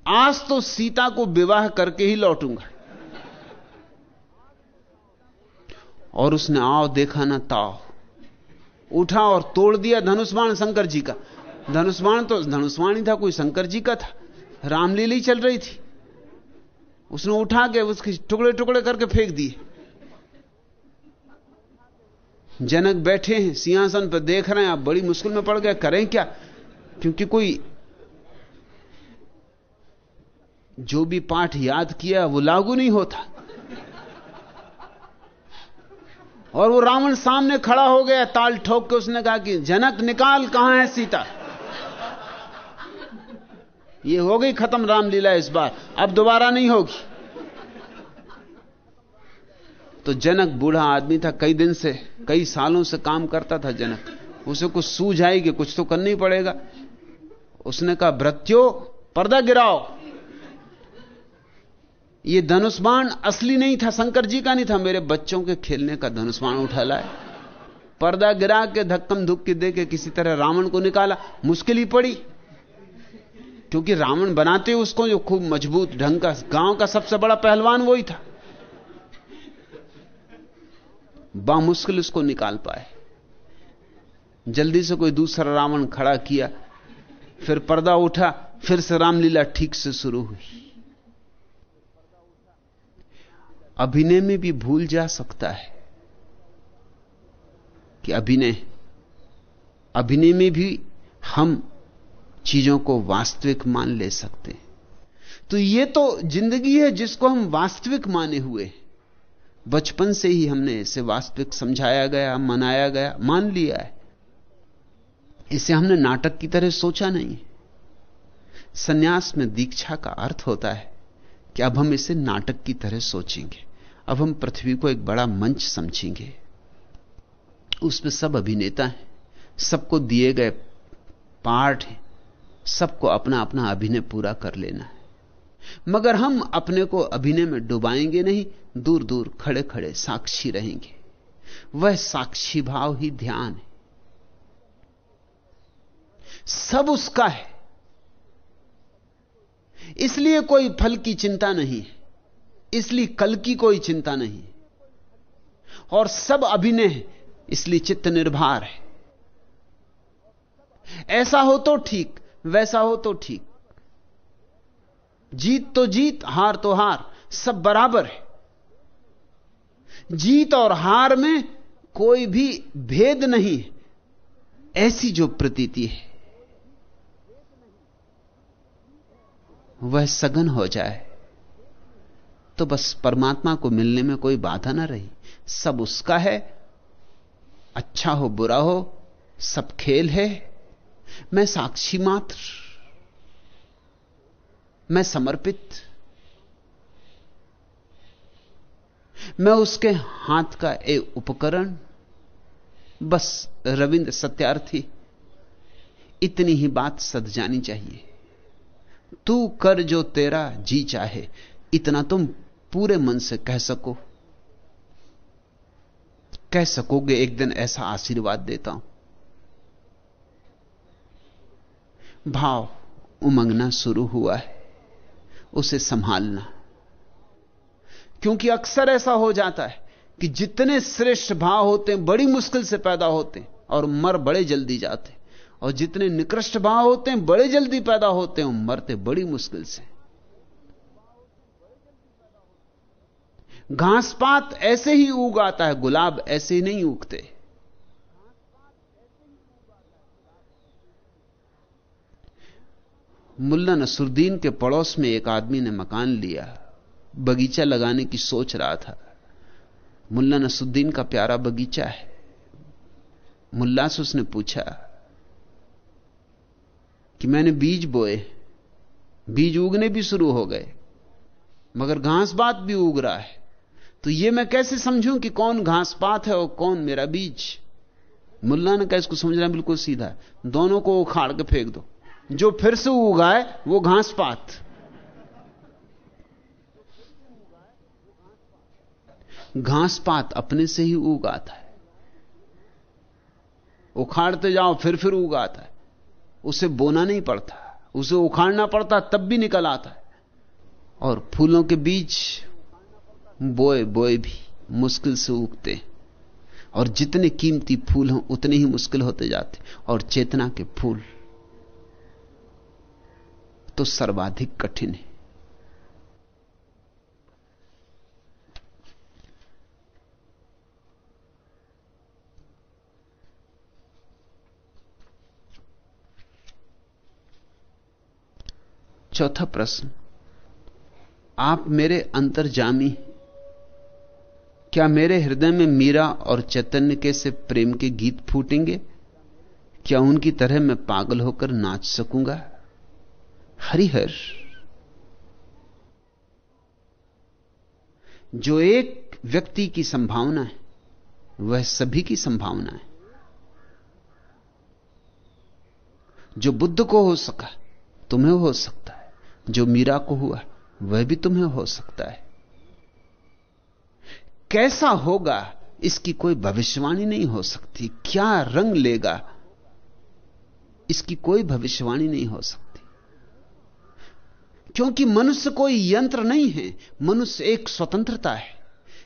आज तो सीता को विवाह करके ही लौटूँगा। और उसने आओ देखा ना ताओ। उठा और तोड़ दिया धनुष्बाण शंकर जी का। धनुष्बाण तो धनुष्वाण ही था, कोई शंकर जी का था। रामलीला ही चल रही थी। उसने उठा के उसके टुकड़े टुकड़े करके फेंक दिए। जनक बैठे हैं, सिंहासन पर देख रहे हैं, आप बड़ी मुश्किल में पड़ गए, करें क्या? क्योंकि कोई जो भी पाठ याद किया, वो लागू नहीं होता। और वो रावण सामने खड़ा हो गया, ताल ठोक के उसने कहा कि जनक निकाल, कहाँ है सीता? ये हो गई खत्म रामलीला इस बार। अब दोबारा नहीं होगी। तो जनक बूढ़ा आदमी था, कई दिन से, कई सालों से काम करता था जनक। उसे कुछ सूझ आएगी कुछ तो करना ही पड़ेगा। उसने कहा भ्रत्यो पर्दा गिराओ। ये धनुष्बाण असली नहीं था, शंकर जी का नहीं था, मेरे बच्चों के खेलने का धनुष्बाण उठा लाए। पर्दा गिरा के धक्कम धुक्की दे के किसी तरह रावण को निकाला, मुश्किल ही पड़ी। क्योंकि रावण बनाते उसको जो खूब मज़बूत ढंग का, गाँव का सबसे बड़ा पहलवान वही था। बामुश्किल उसको निकाल पाए। जल्दी से कोई दूसरा रावण खड़ा किया, फिर पर्दा उठा, फिर से रामलीला ठीक से शुरू हुई। अभिनय में भी भूल जा सकता है कि अभिनय अभिनय में भी हम चीज़ों को वास्तविक मान ले सकते हैं। तो यह तो ज़िंदगी है जिसको हम वास्तविक माने हुए बचपन से ही हमने इसे वास्तविक समझाया गया, मनाया गया, मान लिया है। इसे हमने नाटक की तरह सोचा नहीं सन्यास में दीक्षा का अर्थ होता है। कि अब हम इसे नाटक की तरह सोचेंगे। अब हम पृथ्वी को एक बड़ा मंच समझेंगे। उसमें सब अभिनेता हैं, सबको दिए गए पार्ट हैं, सबको अपना अपना अभिनय पूरा कर लेना है। मगर हम अपने को अभिनय में डुबाएँगे नहीं दूर दूर खड़े खड़े साक्षी रहेंगे। वह साक्षी भाव ही ध्यान है। सब उसका है। इसलिए कोई फल की चिंता नहीं इसलिए कल की कोई चिंता नहीं और सब अभिनय इसलिए चित्त निर्भर है। ऐसा हो तो ठीक, वैसा हो तो ठीक। जीत तो जीत, हार तो हार, सब बराबर है। जीत और हार में कोई भी भेद नहीं है। ऐसी जो प्रतीति है। वह सघन हो जाए। तो बस परमात्मा को मिलने में कोई बाधा ना रही। सब उसका है अच्छा हो, बुरा हो, सब खेल है। मैं साक्षी मात्र, मैं समर्पित। मैं उसके हाथ का एक उपकरण, बस रविंद्र सत्यार्थी, इतनी ही बात सद जानी चाहिए। तू कर जो तेरा जी चाहे, इतना तुम पूरे मन से कह सको। कह सकोगे, एक दिन ऐसा आशीर्वाद देता हूँ। भाव उमंगना शुरू हुआ है, उसे संभालना। क्योंकि अक्सर ऐसा हो जाता है कि जितने श्रेष्ठ भाव होते हैं, बड़ी मुश्किल से पैदा होते हैं और मर बड़े जल्दी जाते और जितने निकृष्ट भाव होते हैं, बड़े जल्दी पैदा होते हैं मरते बड़ी मुश्किल से। घास पात ऐसे ही उग आता है, गुलाब ऐसे ही नहीं उगते। मुल्ला नसरुद्दीन के पड़ोस में एक आदमी ने मकान लिया। बगीचा लगाने की सोच रहा था। मुल्ला नसरुद्दीन का प्यारा बगीचा है। मुल्ला से उसने पूछा कि मैंने बीज बोए, बीज उगने भी शुरू हो गए, मगर घास पात भी उग रहा है। तो यह मैं कैसे समझूं कि कौन घास पात है और कौन मेरा बीज? मुल्ला ने कहा, इसको समझना बिल्कुल सीधा है। दोनों को उखाड़ के फेंक दो। जो फिर से उगाए, वो घास पात। घास पात अपने से ही उग आता है। उखाड़ते जाओ, फिर फिर उगाता है। उसे बोना नहीं पड़ता, उसे उखाड़ना पड़ता, तब भी निकल आता है। और फूलों के बीज बोए बोए भी मुश्किल से उगते और जितने कीमती फूल हों, उतने ही मुश्किल होते जाते और चेतना के फूल तो सर्वाधिक कठिन है। चौथा प्रश्न, आप मेरे अंतर अंतर्जामी क्या मेरे हृदय में मीरा और चैतन्य के से प्रेम के गीत फूटेंगे? क्या उनकी तरह मैं पागल होकर नाच सकूँगा? हरिहर। जो एक व्यक्ति की संभावना है, वह सभी की संभावना है। जो बुद्ध को हो सका, तुम्हें हो सकता। जो मीरा को हुआ, वह भी तुम्हें हो सकता है। कैसा होगा, इसकी कोई भविष्यवाणी नहीं हो सकती। क्या रंग लेगा, इसकी कोई भविष्यवाणी नहीं हो सकती। क्योंकि मनुष्य कोई यंत्र नहीं है, मनुष्य एक स्वतंत्रता है।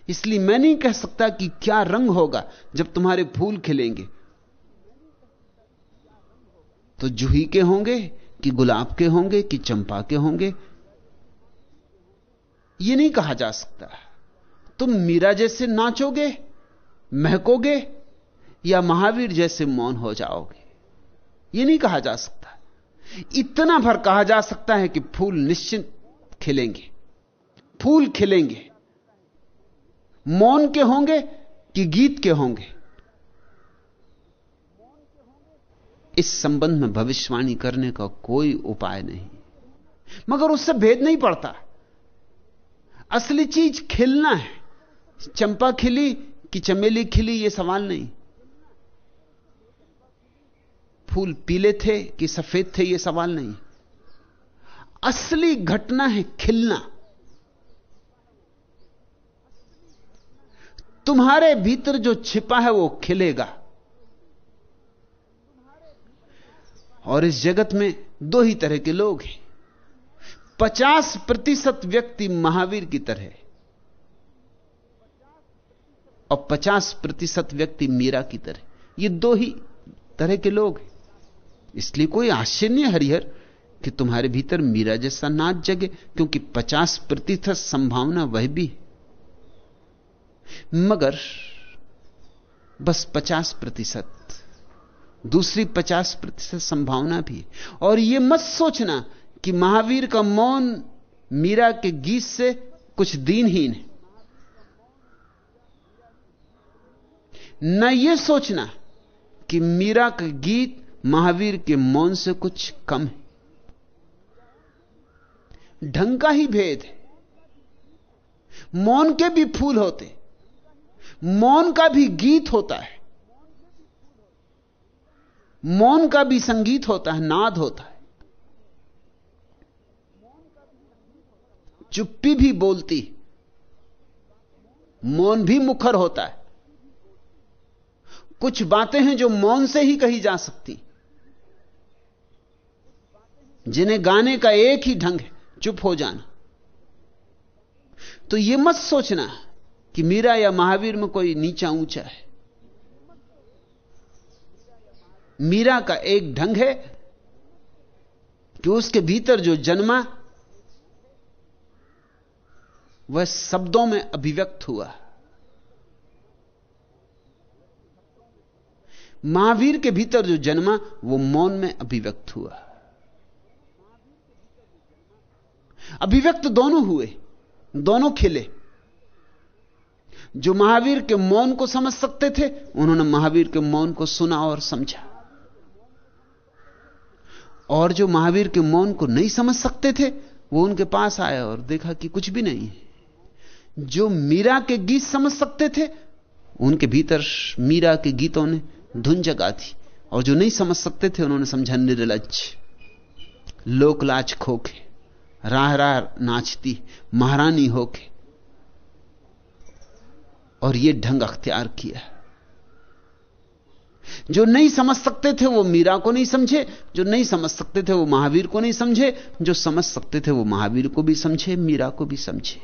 इसलिए मैं नहीं कह सकता कि क्या रंग होगा, जब तुम्हारे फूल खिलेंगे। तो जूही के होंगे कि गुलाब के होंगे, कि चंपा के होंगे। यह नहीं कहा जा सकता। तुम मीरा जैसे नाचोगे, महकोगे, या महावीर जैसे मौन हो जाओगे। यह नहीं कहा जा सकता। इतना भर कहा जा सकता है कि फूल निश्चित खिलेंगे। फूल खिलेंगे। मौन के होंगे कि गीत के होंगे। इस संबंध में भविष्यवाणी करने का कोई उपाय नहीं। मगर उससे भेद नहीं पड़ता। असली चीज़ खिलना है। चंपा खिली कि चमेली खिली यह सवाल नहीं। फूल पीले थे कि सफ़ेद थे यह सवाल नहीं। असली घटना है खिलना। तुम्हारे भीतर जो छिपा है वो खिलेगा। और इस जगत में दो ही तरह के लोग हैं। पचास प्रतिशत व्यक्ति महावीर की तरह और पचास प्रतिशत व्यक्ति मीरा की तरह ये दो ही तरह के लोग हैं। इसलिए कोई आश्चर्य हरिहर, कि तुम्हारे भीतर मीरा जैसा नाच जगे, क्योंकि पचास प्रतिशत संभावना वह भी है। मगर बस पचास प्रतिशत दूसरी पचास प्रतिशत संभावना भी और यह मत सोचना कि महावीर का मौन मीरा के गीत से कुछ दीनहीन है। न यह सोचना कि मीरा का गीत महावीर के मौन से कुछ कम है। ढंग का ही भेद है। मौन के भी फूल होते, मौन का भी गीत होता है। मौन का भी संगीत होता है, नाद होता है। चुप्पी भी बोलती मौन भी मुखर होता है। कुछ बातें हैं जो मौन से ही कही जा सकती जिन्हें गाने का एक ही ढंग है, चुप हो जाना। तो यह मत सोचना कि मीरा या महावीर में कोई नीचा ऊँचा है। मीरा का एक ढंग है कि उसके भीतर जो जन्मा, वह शब्दों में अभिव्यक्त हुआ। महावीर के भीतर जो जन्मा, वो मौन में अभिव्यक्त हुआ। अभिव्यक्त दोनों हुए, दोनों खिले। जो महावीर के मौन को समझ सकते थे, उन्होंने महावीर के मौन को सुना और समझा। और जो महावीर के मौन को नहीं समझ सकते थे, वो उनके पास आए और देखा कि कुछ भी नहीं जो मीरा के गीत समझ सकते थे, उनके भीतर मीरा के गीतों ने धुन जगा थी और जो नहीं समझ सकते थे, उन्होंने समझा निर्लज लोकलाज खोके राह राह नाचती, महारानी होके। और ये ढंग अख्तियार किया। जो नहीं समझ सकते थे वो मीरा को नहीं समझे, जो नहीं समझ सकते थे वो महावीर को नहीं समझे, जो समझ सकते थे वो महावीर को भी समझे, मीरा को भी समझे।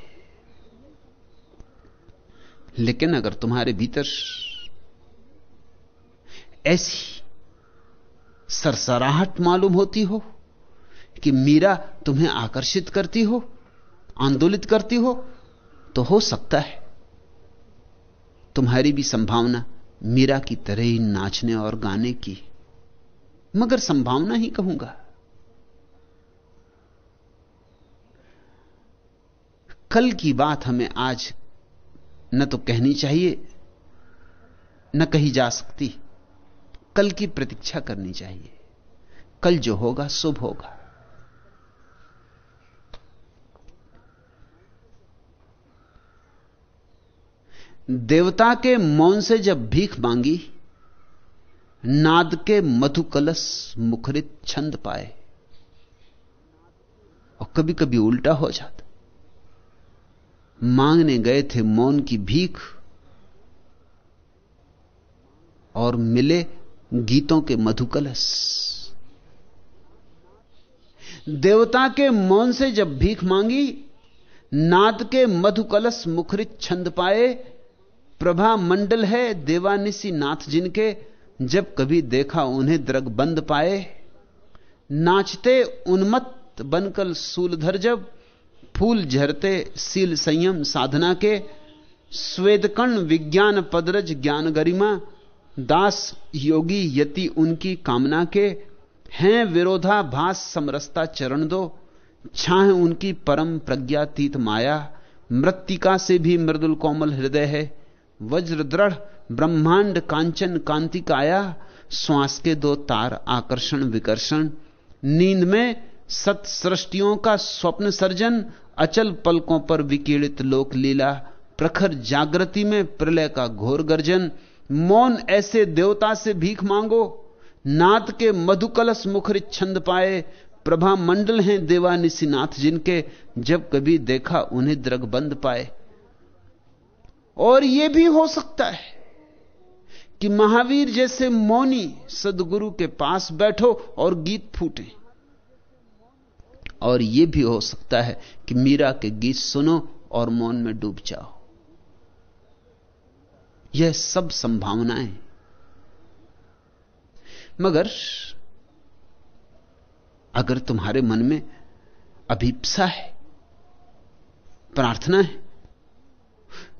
लेकिन अगर तुम्हारे भीतर ऐसी सरसराहट मालूम होती हो कि मीरा तुम्हें आकर्षित करती हो, आंदोलित करती हो तो हो सकता है तुम्हारी भी संभावना मीरा की तरह ही नाचने और गाने की। मगर संभावना ही कहूँगा। कल की बात हमें आज न तो कहनी चाहिए, न कही जा सकती। कल की प्रतीक्षा करनी चाहिए। कल जो होगा, शुभ होगा। देवता के मौन से जब भीख मांगी, नाद के मधु कलश मुखरित छंद पाए, और कभी कभी उल्टा हो जाता। मांगने गए थे मौन की भीख, और मिले गीतों के मधुकलश देवता के मौन से जब भीख मांगी, नाद के मधुकलश मुखरित छंद पाए प्रभा मंडल है देवानिसी नाथ जिनके, जब कभी देखा उन्हें द्रग बंद पाए। नाचते उन्मत्त बनकर सूलधर जब, फूल झरते सील संयम साधना के। स्वेदकण विज्ञान पदरज ज्ञान गरिमा, दास योगी यति उनकी कामना के। हैं विरोधाभास समरसता चरण दो, छाह उनकी परम प्रज्ञातीत माया। मृतिका से भी मृदुल कोमल हृदय है। वज्र दृढ़ ब्रह्मांड कांचन कांति काया श्वास के दो तार आकर्षण विकर्षण, नींद में सत सृष्टियों का स्वप्न सर्जन, अचल पलकों पर विकीड़ित लोक लीला प्रखर जागृति में प्रलय का घोर गर्जन, मौन ऐसे देवता से भीख मांगो नाथ के मधुकलश मुखरित छंद पाए प्रभा मंडल हैं देवानिशिनाथ जिनके, जब कभी देखा उन्हें द्रग बंद पाए। और यह भी हो सकता है कि महावीर जैसे मौनी सदगुरु के पास बैठो और गीत फूटे। और यह भी हो सकता है कि मीरा के गीत सुनो और मौन में डूब जाओ। यह सब संभावनाएँ। मगर अगर तुम्हारे मन में अभिप्सा है, प्रार्थना है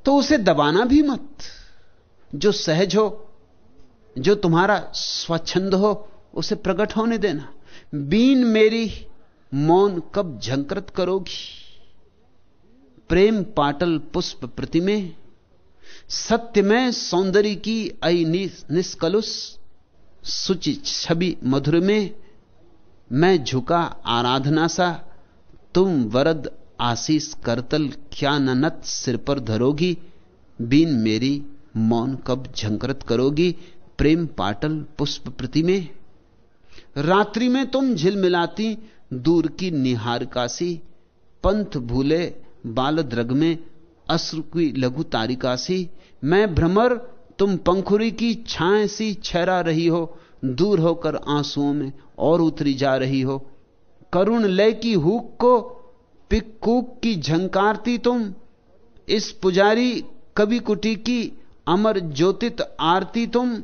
तो उसे दबाना भी मत। जो सहज हो, जो तुम्हारा स्वच्छंद हो, उसे प्रकट होने देना। बीन मेरी मौन कब झंकृत करोगी? प्रेम पाटल पुष्प प्रतिमे, सत्य में सौंदर्य की अई निष्कलुष, सुचि छवि मधुर में, मैं झुका आराधना सा, तुम वरद आशीष करतल क्या ननत सिर पर धरोगी? बीन मेरी मौन कब झंकृत करोगी? प्रेम पाटल पुष्प प्रति में रात्रि में तुम झिलमिलाती दूर की निहार कासी पंथ भूले बाल द्रग में अश्रु की लघु तारिकासी मैं भ्रमर, तुम पंखुरी की छाए सी छहरा रही हो। दूर होकर आंसुओं में और उतरी जा रही हो। करुण लय की हुक को पिकूक की झंकारती तुम। इस पुजारी कवि कुटी की अमर ज्योतित आरती तुम।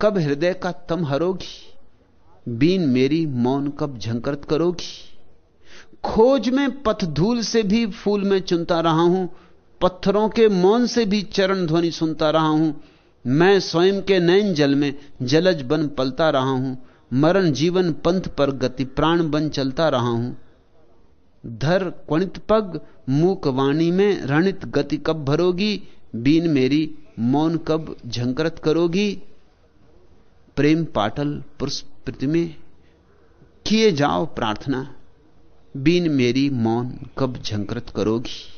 कब हृदय का तम हरोगी, बीन मेरी मौन कब झंकृत करोगी। खोज में पथ धूल से भी फूल में चुनता रहा हूँ, पत्थरों के मौन से भी चरण ध्वनि सुनता रहा हूँ। मैं स्वयं के नयन जल में जलज बन पलता रहा हूँ, मरण जीवन पंथ पर गति प्राण बन चलता रहा हूँ। धर क्वणित पग, मूक वाणी में रणित गति कब भरोगी, बीन मेरी मौन कब झंकृत करोगी। प्रेम पाटल पुरुष प्रतिमे, किए जाओ प्रार्थना, बीन मेरी मौन कब झंकृत करोगी।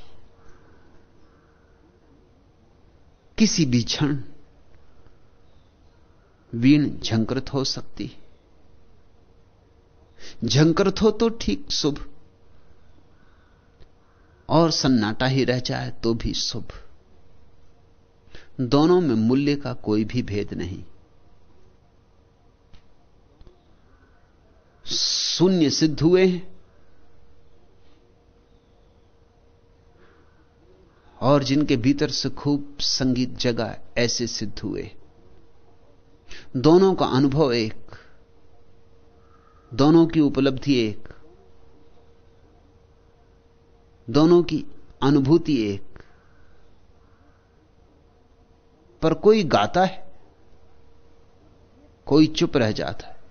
किसी भी क्षण वीण झंकृत हो सकती। झंकृत हो तो ठीक, शुभ। और सन्नाटा ही रह जाए तो भी शुभ। दोनों में मूल्य का कोई भी भेद नहीं। शून्य सिद्ध हुए हैं और जिनके भीतर से खूब संगीत जगा, ऐसे सिद्ध हुए। दोनों का अनुभव एक, दोनों की उपलब्धि एक। दोनों की अनुभूति एक। पर कोई गाता है, कोई चुप रह जाता है।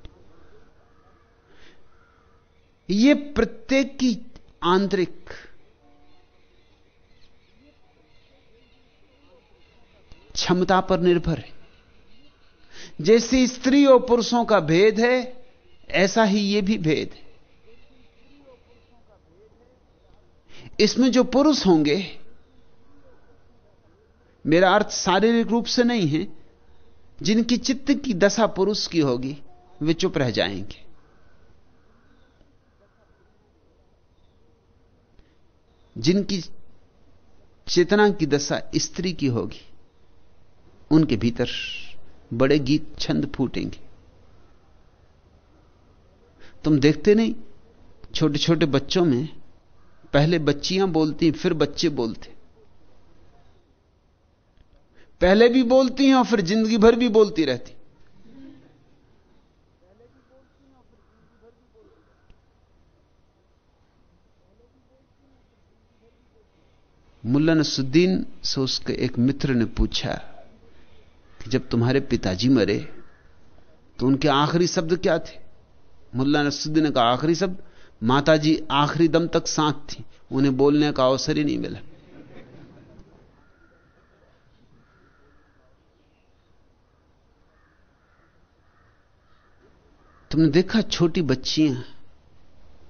यह प्रत्येक की आंतरिक क्षमता पर निर्भर है। जैसे स्त्री और पुरुषों का भेद है, ऐसा ही यह भी भेद है। इसमें जो पुरुष होंगे, मेरा अर्थ शारीरिक रूप से नहीं है, जिनकी चित्त की दशा पुरुष की होगी, वे चुप रह जाएँगे। जिनकी चेतना की दशा स्त्री की होगी, उनके भीतर बड़े गीत छंद फूटेंगे। तुम देखते नहीं छोटे छोटे बच्चों में पहले बच्चियाँ बोलती फिर बच्चे बोलते पहले भी बोलती हैं और फिर ज़िंदगी भर भी बोलती रहती मुल्ला नसुद्दीन से उसके एक मित्र ने पूछा कि जब तुम्हारे पिताजी मरे तो उनके आखिरी शब्द क्या थे? मुल्ला नसुद्दीन कहा, आखिरी शब्द? माताजी आखिरी दम तक साथ थी। उन्हें बोलने का अवसर ही नहीं मिला। तुमने देखा छोटी बच्चियाँ?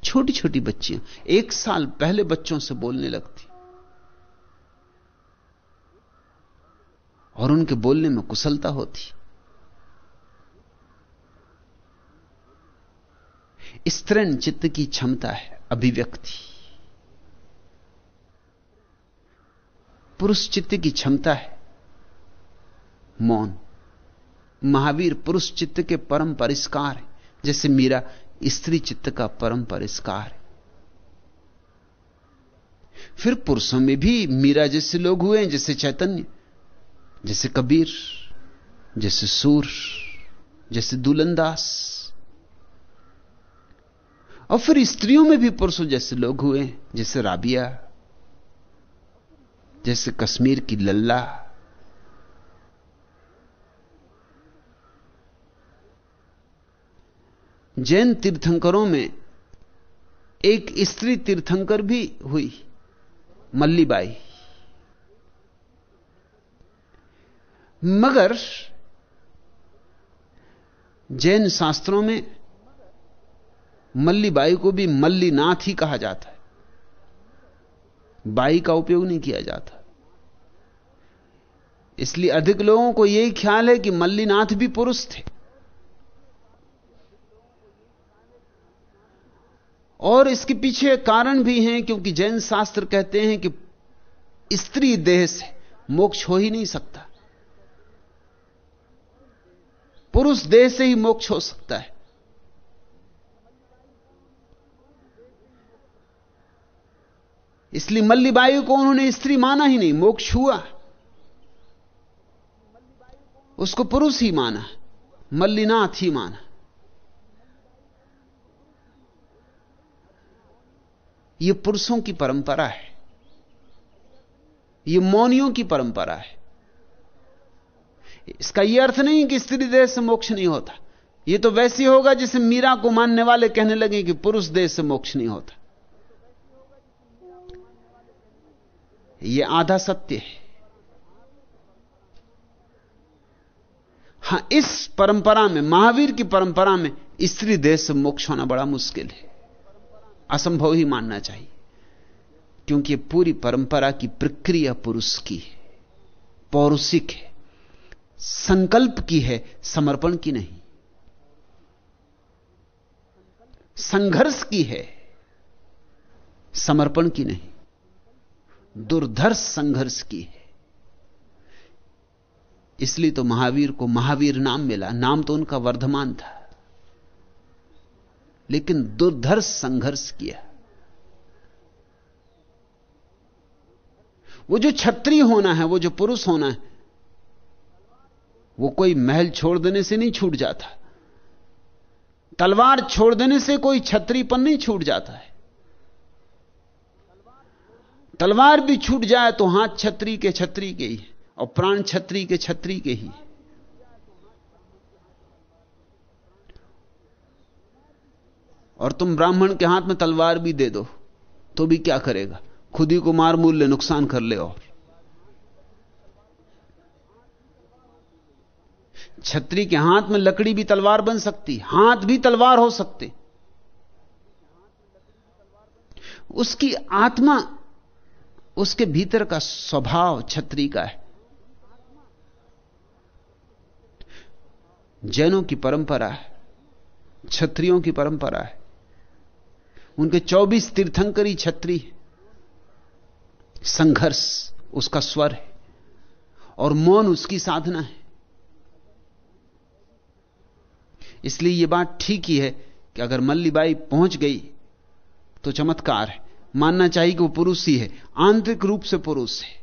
छोटी छोटी बच्चियाँ। एक साल पहले बच्चों से बोलने लगती। और उनके बोलने में कुशलता होती। स्त्रीण चित्त की क्षमता है, अभिव्यक्ति। पुरुष चित्त की क्षमता है, मौन। महावीर पुरुष चित्त के परम परिष्कार है, जैसे मीरा स्त्री चित्त का परम परिष्कार है। फिर पुरुषों में भी मीरा जैसे लोग हुए हैं, जैसे चैतन्य, जैसे कबीर, जैसे सूर, जैसे दुलंदास और फिर स्त्रियों में भी पुरुषों जैसे लोग हुए, जैसे राबिया, जैसे कश्मीर की लल्ला। जैन तीर्थंकरों में एक स्त्री तीर्थंकर भी हुई, मल्लीबाई। मगर जैन शास्त्रों में मल्लीबाई को भी मल्लीनाथ ही कहा जाता है। बाई का उपयोग नहीं किया जाता। इसलिए अधिक लोगों को यही ख्याल है कि मल्लीनाथ भी पुरुष थे। और इसके पीछे कारण भी हैं, क्योंकि जैन शास्त्र कहते हैं कि स्त्री देह से मोक्ष हो ही नहीं सकता। पुरुष देह से ही मोक्ष हो सकता है। इसलिए मल्लीबाई को उन्होंने स्त्री माना ही नहीं, मोक्ष हुआ। उसको पुरुष ही माना, मल्लीनाथ ही माना। यह पुरुषों की परंपरा है यह मौनियों की परंपरा है। इसका यह अर्थ नहीं कि स्त्री देह से मोक्ष नहीं होता। यह तो वैसे होगा जिसे मीरा को मानने वाले कहने लगे कि पुरुष देह से मोक्ष नहीं होता। यह आधा सत्य है। हाँ, इस परंपरा में, महावीर की परंपरा में स्त्री देह से मोक्ष होना बड़ा मुश्किल है। असंभव ही मानना चाहिए, क्योंकि पूरी परंपरा की प्रक्रिया पुरुष की है, पौरुषिक है। संकल्प की है, समर्पण की नहीं। संघर्ष की है, समर्पण की नहीं। दुर्धर्ष संघर्ष की है। इसलिए तो महावीर को महावीर नाम मिला। नाम तो उनका वर्धमान था। लेकिन दुर्धर्ष संघर्ष किया। वो जो क्षत्रिय होना है, वो जो पुरुष होना है, वो कोई महल छोड़ देने से नहीं छूट जाता। तलवार छोड़ देने से कोई छत्रीपन नहीं छूट जाता है। तलवार भी छूट जाए तो हाथ छत्री के छत्री के ही और प्राण छत्री के छत्री के ही और तुम ब्राह्मण के हाथ में तलवार भी दे दो तो भी क्या करेगा? खुद ही को मार मूल ले नुकसान कर ले और। छत्री के हाथ में लकड़ी भी तलवार बन सकती हाथ भी तलवार हो सकते। उसकी आत्मा उसके भीतर का स्वभाव छत्री का है। जैनों की परंपरा है, छत्रियों की परंपरा है। उनके 24 तीर्थंकरी छत्री संघर्ष उसका स्वर है और मौन उसकी साधना है। इसलिए यह बात ठीक ही है कि अगर मल्लीबाई पहुँच गई तो चमत्कार है। मानना चाहिए कि वो पुरुष ही है। आंतरिक रूप से पुरुष है।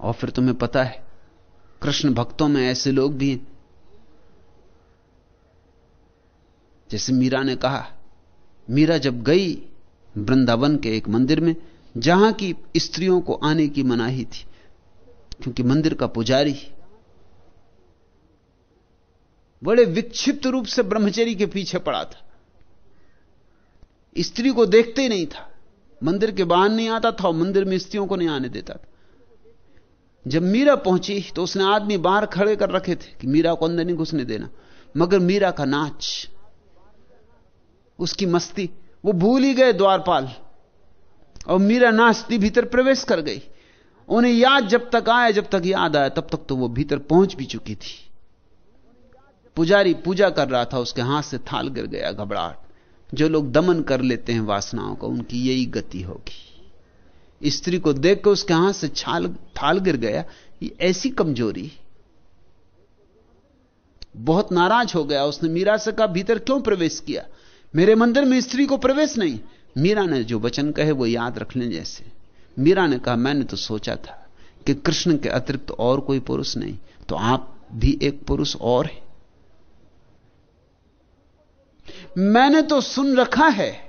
और फिर तुम्हें पता है, कृष्ण भक्तों में ऐसे लोग भी हैं। जैसे मीरा ने कहा, मीरा जब गई वृंदावन के एक मंदिर में, जहाँ की स्त्रियों को आने की मनाही थी, क्योंकि मंदिर का पुजारी बड़े विक्षिप्त रूप से ब्रह्मचरी के पीछे पड़ा था। स्त्री को देखते ही नहीं था। मंदिर के बाहर नहीं आता था और मंदिर में स्त्रियों को नहीं आने देता था। जब मीरा पहुँची तो उसने आदमी बाहर खड़े कर रखे थे कि मीरा को अंदर नहीं घुसने देना। मगर मीरा का नाच, उसकी मस्ती, वो भूल ही गए द्वारपाल। और मीरा नाचती भीतर प्रवेश कर गई। उन्हें याद जब तक आया, जब तक याद आया, तब तक तो वो भीतर पहुँच भी चुकी थी। पुजारी पूजा कर रहा था, उसके हाथ से थाल गिर गया, घबराहट। जो लोग दमन कर लेते हैं वासनाओं का, उनकी यही गति होगी। स्त्री को देख के उसके हाथ से छाल, थाल गिर गया, ये ऐसी कमज़ोरी। बहुत नाराज़ हो गया, उसने मीरा से कहा, भीतर क्यों प्रवेश किया? मेरे मंदिर में स्त्री को प्रवेश नहीं। मीरा ने जो वचन कहे, वो याद रख जैसे। मीरा ने कहा, मैंने तो सोचा था कि कृष्ण के अतिरिक्त और कोई पुरुष नहीं तो आप भी एक पुरुष और है। मैंने तो सुन रखा है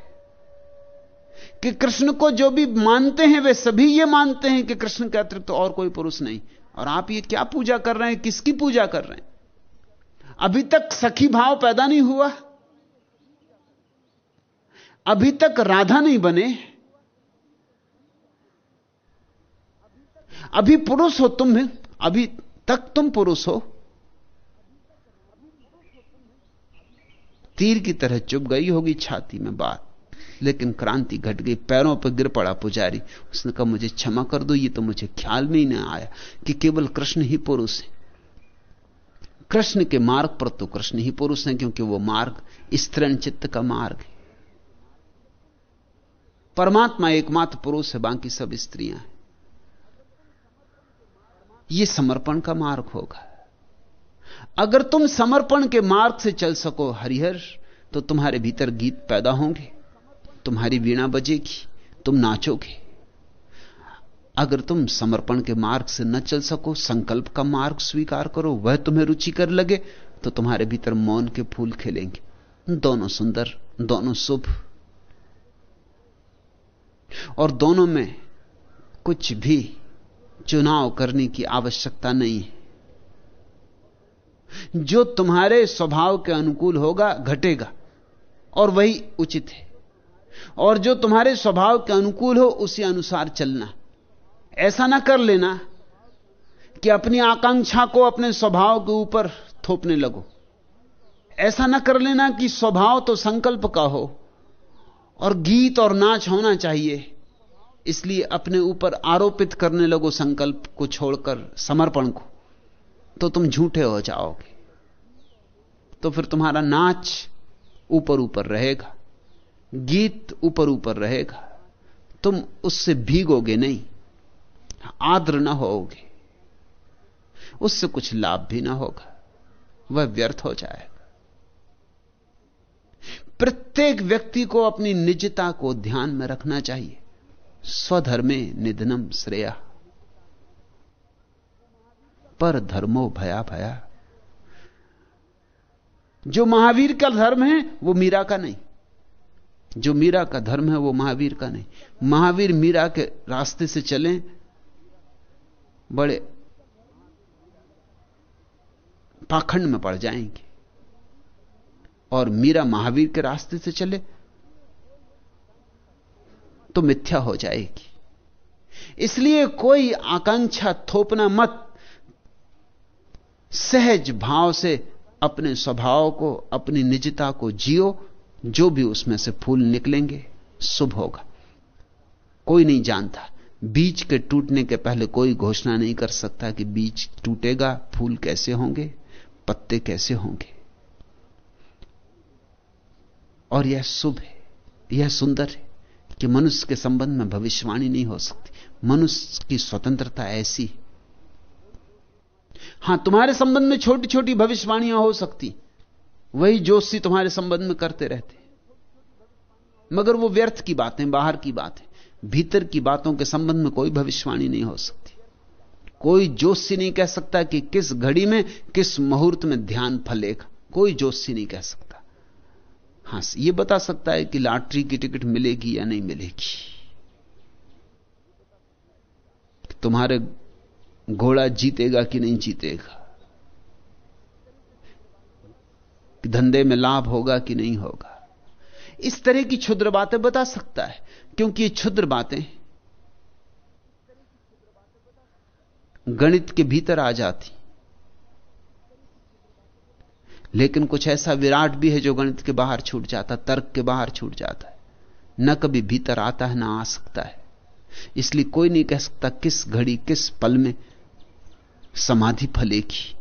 कि कृष्ण को जो भी मानते हैं, वे सभी ये मानते हैं कि कृष्ण के अतिरिक्त तो और कोई पुरुष नहीं। और आप ये क्या पूजा कर रहे हैं? किसकी पूजा कर रहे हैं? अभी तक सखी भाव पैदा नहीं हुआ। अभी तक राधा नहीं बने। अभी पुरुष हो तुम, अभी तक तुम पुरुष हो। तीर की तरह चुप गई होगी छाती में बात। लेकिन क्रांति घट गई, पैरों पर गिर पड़ा पुजारी। उसने कहा, मुझे क्षमा कर दो, ये तो मुझे ख्याल में ही नहीं आया कि केवल कृष्ण ही पुरुष है। कृष्ण के मार्ग पर तो कृष्ण ही पुरुष है, क्योंकि वो मार्ग स्त्रण चित्त का मार्ग है। परमात्मा एकमात्र पुरुष है, बाकी सब स्त्रियाँ हैं। यह समर्पण का मार्ग होगा। अगर तुम समर्पण के मार्ग से चल सको हरिहर तो तुम्हारे भीतर गीत पैदा होंगे, तुम्हारी वीणा बजेगी, तुम नाचोगे। अगर तुम समर्पण के मार्ग से न चल सको, संकल्प का मार्ग स्वीकार करो, वह तुम्हें रुचिकर लगे तो तुम्हारे भीतर मौन के फूल खिलेंगे। दोनों सुंदर, दोनों शुभ। और दोनों में कुछ भी चुनाव करने की आवश्यकता नहीं है। जो तुम्हारे स्वभाव के अनुकूल होगा, घटेगा। और वही उचित है। और जो तुम्हारे स्वभाव के अनुकूल हो, उसी अनुसार चलना। ऐसा ना कर लेना कि अपनी आकांक्षा को अपने स्वभाव के ऊपर थोपने लगो। ऐसा ना कर लेना कि स्वभाव तो संकल्प का हो, और गीत और नाच होना चाहिए। इसलिए अपने ऊपर आरोपित करने लगो संकल्प को छोड़कर समर्पण को। तो तुम झूठे हो जाओगे। तो फिर तुम्हारा नाच ऊपर ऊपर रहेगा, गीत ऊपर ऊपर रहेगा। तुम उससे भीगोगे नहीं आद्र ना होगे, उससे कुछ लाभ भी ना होगा, वह व्यर्थ हो जाएगा। प्रत्येक व्यक्ति को अपनी निजता को ध्यान में रखना चाहिए। स्वधर्मे निधनम श्रेया। पर धर्मो भया भया। जो महावीर का धर्म है, वो मीरा का नहीं। जो मीरा का धर्म है, वो महावीर का नहीं। महावीर मीरा के रास्ते से चलें, बड़े पाखंड में पड़ जाएँगे। और मीरा महावीर के रास्ते से चले तो मिथ्या हो जाएगी। इसलिए कोई आकांक्षा थोपना मत। सहज भाव से अपने स्वभाव को, अपनी निजता को जियो, जो भी उसमें से फूल निकलेंगे, शुभ होगा। कोई नहीं जानता। बीज के टूटने के पहले कोई घोषणा नहीं कर सकता कि बीज टूटेगा, फूल कैसे होंगे, पत्ते कैसे होंगे। और यह शुभ है, यह सुंदर है कि मनुष्य के संबंध में भविष्यवाणी नहीं हो सकती। मनुष्य की स्वतंत्रता ऐसी हाँ। तुम्हारे संबंध में छोटी छोटी भविष्यवाणियाँ हो सकती। वही जोशी तुम्हारे संबंध में करते रहते। मगर वो व्यर्थ की बातें, बाहर की बातें, भीतर की बातों के संबंध में कोई भविष्यवाणी नहीं हो सकती। कोई जोशी नहीं कह सकता कि किस घड़ी में, किस मुहूर्त में ध्यान फलेगा। कोई जोशी नहीं कह सकता। हाँ यह बता सकता है कि लॉटरी की टिकट मिलेगी या नहीं मिलेगी। तुम्हारे घोड़ा जीतेगा कि नहीं जीतेगा? धंधे में लाभ होगा कि नहीं होगा? इस तरह की क्षुद्र बातें बता सकता है, क्योंकि ये क्षुद्र बातें गणित के भीतर आ जाती। लेकिन कुछ ऐसा विराट भी है जो गणित के बाहर छूट जाता, तर्क के बाहर छूट जाता है। न कभी भीतर आता है, ना आ सकता है। इसलिए कोई नहीं कह सकता किस घड़ी, किस पल में समाधि फलेगी।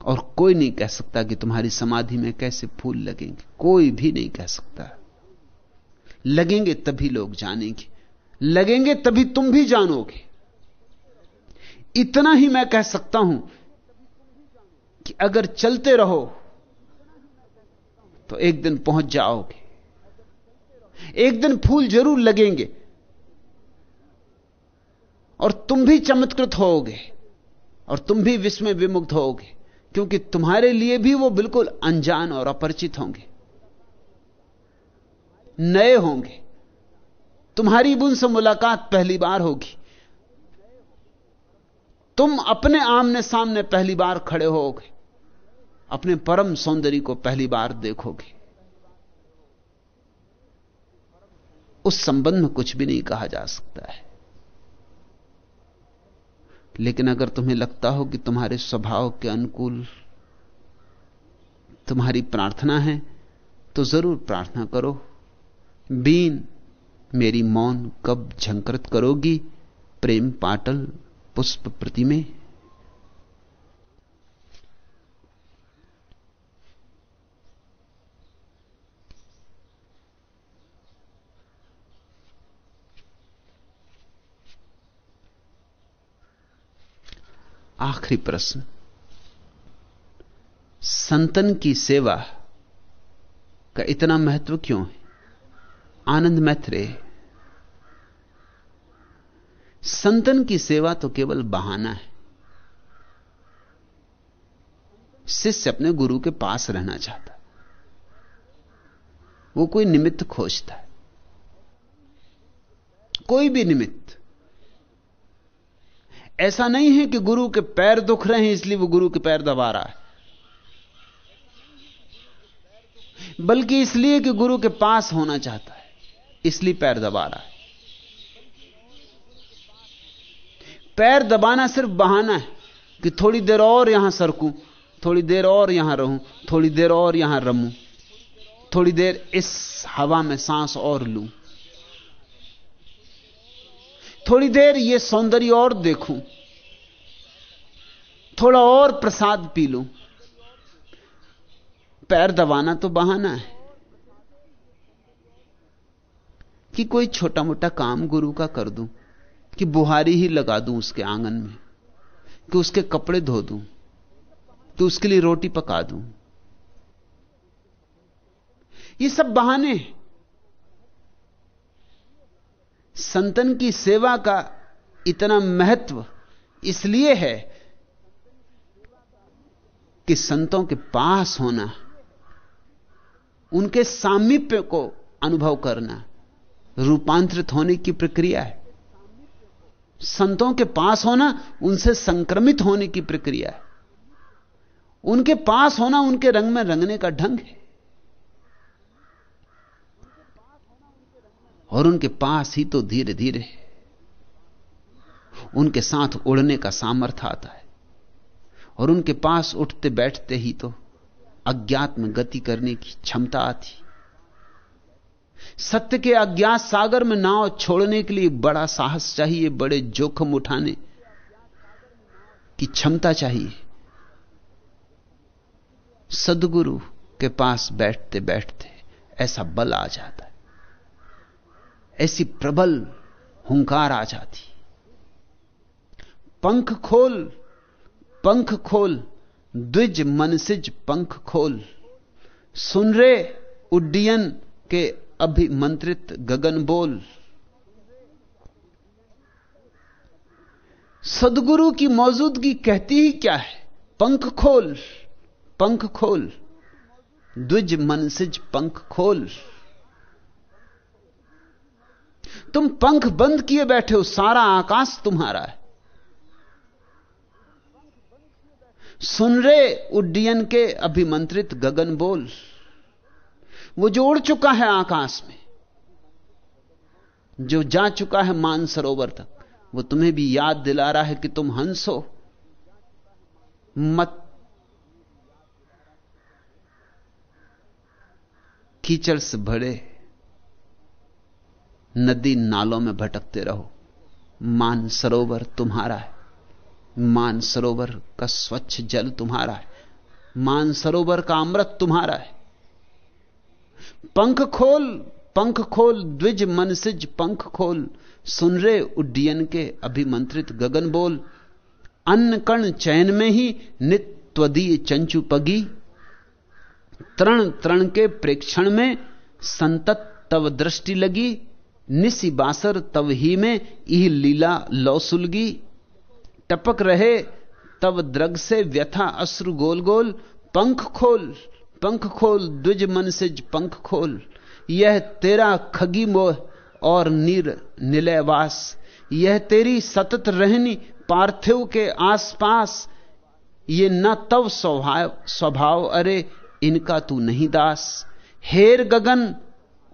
और कोई नहीं कह सकता कि तुम्हारी समाधि में कैसे फूल लगेंगे। कोई भी नहीं कह सकता। लगेंगे तभी लोग जानेंगे। लगेंगे तभी तुम भी जानोगे। इतना ही मैं कह सकता हूँ कि अगर चलते रहो तो एक दिन पहुँच जाओगे। एक दिन फूल ज़रूर लगेंगे। और तुम भी चमत्कृत होोगे। और तुम भी विश्व में विमुग्ध होोगे क्योंकि तुम्हारे लिए भी वो बिल्कुल अनजान और अपरिचित होंगे। नए होंगे। तुम्हारी उनसे मुलाकात पहली बार होगी। तुम अपने आमने सामने पहली बार खड़े होगे अपने परम सौंदर्य को पहली बार देखोगे। उस संबंध में कुछ भी नहीं कहा जा सकता है। लेकिन अगर तुम्हें लगता हो कि तुम्हारे स्वभाव के अनुकूल तुम्हारी प्रार्थना है तो ज़रूर प्रार्थना करो। बीन मेरी मौन कब झंकृत करोगी? प्रेम पाटल पुष्प प्रतिमे। आखिरी प्रश्न। संतन की सेवा का इतना महत्व क्यों है? आनंद मैत्रे। संतन की सेवा तो केवल बहाना है। शिष्य अपने गुरु के पास रहना चाहता। वो कोई निमित्त खोजता है। कोई भी निमित्त। ऐसा नहीं है कि गुरु के पैर दुख रहे हैं, इसलिए वो गुरु के पैर दबा रहा है। बल्कि इसलिए कि गुरु के पास होना चाहता है, इसलिए पैर दबा रहा है। पैर दबाना सिर्फ़ बहाना है कि थोड़ी देर और यहाँ सरकूं, थोड़ी देर और यहाँ रहूँ, थोड़ी देर और यहाँ रमूं, थोड़ी देर इस हवा में सांस और लूँ। थोड़ी देर ये सौंदर्य और देखूँ। थोड़ा और प्रसाद पी लूँ। पैर दबाना तो बहाना है कि कोई छोटा मोटा काम गुरु का कर दूँ, कि बुहारी ही लगा दूँ उसके आँगन में, कि उसके कपड़े धो दूँ, कि उसके लिए रोटी पका दूँ। ये सब बहाने संतन की सेवा का इतना महत्व इसलिए है कि संतों के पास होना, उनके सामीप्य को अनुभव करना रूपांतरित होने की प्रक्रिया है। संतों के पास होना उनसे संक्रमित होने की प्रक्रिया है। उनके पास होना उनके रंग में रंगने का ढंग है। और उनके पास ही तो धीरे धीरे उनके साथ उड़ने का सामर्थ्य आता है। और उनके पास उठते बैठते ही तो अज्ञात में गति करने की क्षमता आती सत्य के अज्ञात सागर में नाव छोड़ने के लिए बड़ा साहस चाहिए, बड़े जोखम उठाने की क्षमता चाहिए। सदगुरु के पास बैठते बैठते ऐसा बल आ जाता है। ऐसी प्रबल हुंकार आ जाती। पंख खोल पंख खोल, द्विज मनसिज पंख खोल। सुन रे उड्डयन के अभिमंत्रित गगन बोल। सदगुरु की मौजूदगी कहती ही क्या है? पंख खोल पंख खोल, द्विज मनसिज पंख खोल। तुम पंख बंद किए बैठे हो, सारा आकाश तुम्हारा है। सुन रहे उड्डयन के अभिमंत्रित गगन बोल। वो जो उड़ चुका है आकाश में। जो जा चुका है मानसरोवर तक, वो तुम्हें भी याद दिला रहा है कि तुम हंसो मत कीचड़ से भरे। नदी नालों में भटकते रहो। मान सरोवर तुम्हारा है। मान सरोवर का स्वच्छ जल तुम्हारा है। मान सरोवर का अमृत तुम्हारा है। पंख खोल पंख खोल, द्विज मनसिज पंख खोल। सुन रे उड्डयन के अभिमंत्रित गगन बोल। अन्न कण चयन में ही नित्वदीय चंचु पगी। तरण तरण के प्रेक्षण में संतत तव दृष्टि लगी। निसी बासर तव ही में इह लीला लौसुलगी टपक रहे, तब द्रग से व्यथा अश्रु गोल गोल। पंख खोल पंख खोल, द्विज मन से पंख खोल। यह तेरा खगी मोह और नीर निलयवास। यह तेरी सतत रहनी पार्थिव के आसपास। ये न तव स्वभाव स्वभाव, अरे इनका तू नहीं दास। हेर गगन,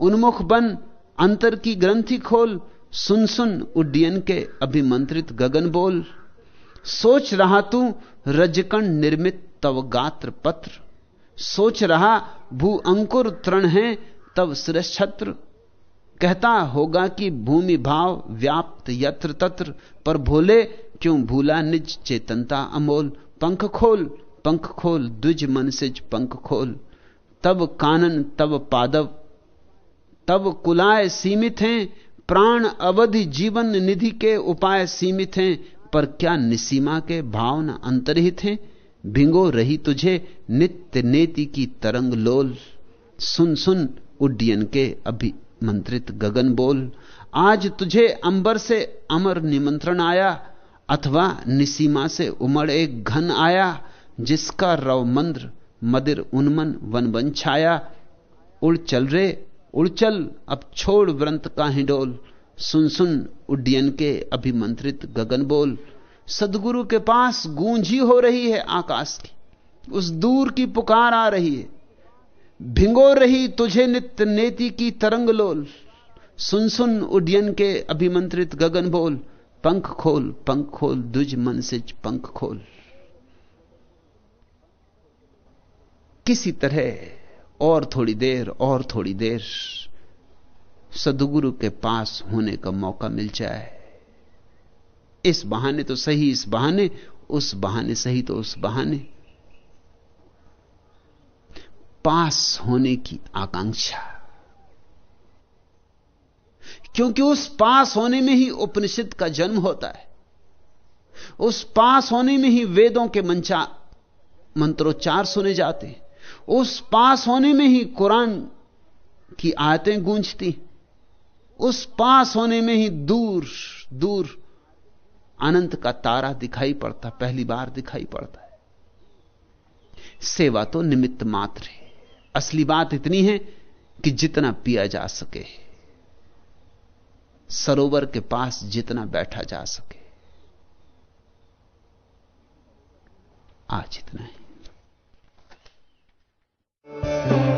उन्मुख बन अंतर की ग्रंथि खोल, सुन सुन उड्डयन के अभिमंत्रित गगन बोल। सोच रहा तू रजकण निर्मित तव गात्र पत्र। सोच रहा भू अंकुर तृण है तब छत्र। कहता होगा कि भूमि भाव व्याप्त यत्र तत्र, पर भोले क्यों भूला निज चेतनता अमोल। पंख खोल पंख खोल, द्विज मन से पंख खोल। तब कानन, तब पादव तब कुलाय सीमित हैं, प्राण अवधि जीवन निधि के उपाय सीमित हैं, पर क्या निसीमा के भावना अंतरहित हैं? भिंगो रही तुझे नित्य नेति की तरंग लोल। सुन सुन, उड्डयन के अभिमंत्रित गगन बोल। आज तुझे अंबर से अमर निमंत्रण आया, अथवा निसीमा से उमड़ एक घन आया, जिसका रव मंद्र, मदिर उन्मन वन बन छाया। उड़ चल रे उड़ चल अब छोड़ व्रंत का हिडोल सुन सुन उड्डयन के अभिमंत्रित गगन बोल। सदगुरु के पास गूंज ही रही है आकाश की। उस दूर की पुकार आ रही है। भिंगो रही तुझे नित्य नेति की तरंग लोल। सुन सुन उड्यन के अभिमंत्रित गगन बोल। पंख खोल पंख खोल, दुज मन से पंख खोल। किसी तरह और थोड़ी देर, और थोड़ी देर। सदगुरु के पास होने का मौका मिल जाए। इस बहाने तो सही, इस बहाने, उस बहाने सही तो उस बहाने। पास होने की आकांक्षा। क्योंकि उस पास होने में ही उपनिषद का जन्म होता है। उस पास होने में ही वेदों के मंचा, मंत्रोच्चार सुने जाते उस पास होने में ही कुरान की आयतें गूंजती, उस पास होने में ही दूर दूर अनंत का तारा दिखाई पड़ता, पहली बार दिखाई पड़ता है। सेवा तो निमित्त मात्र है। असली बात इतनी है कि जितना पिया जा सके, सरोवर के पास जितना बैठा जा सके, आज इतना है। Lord.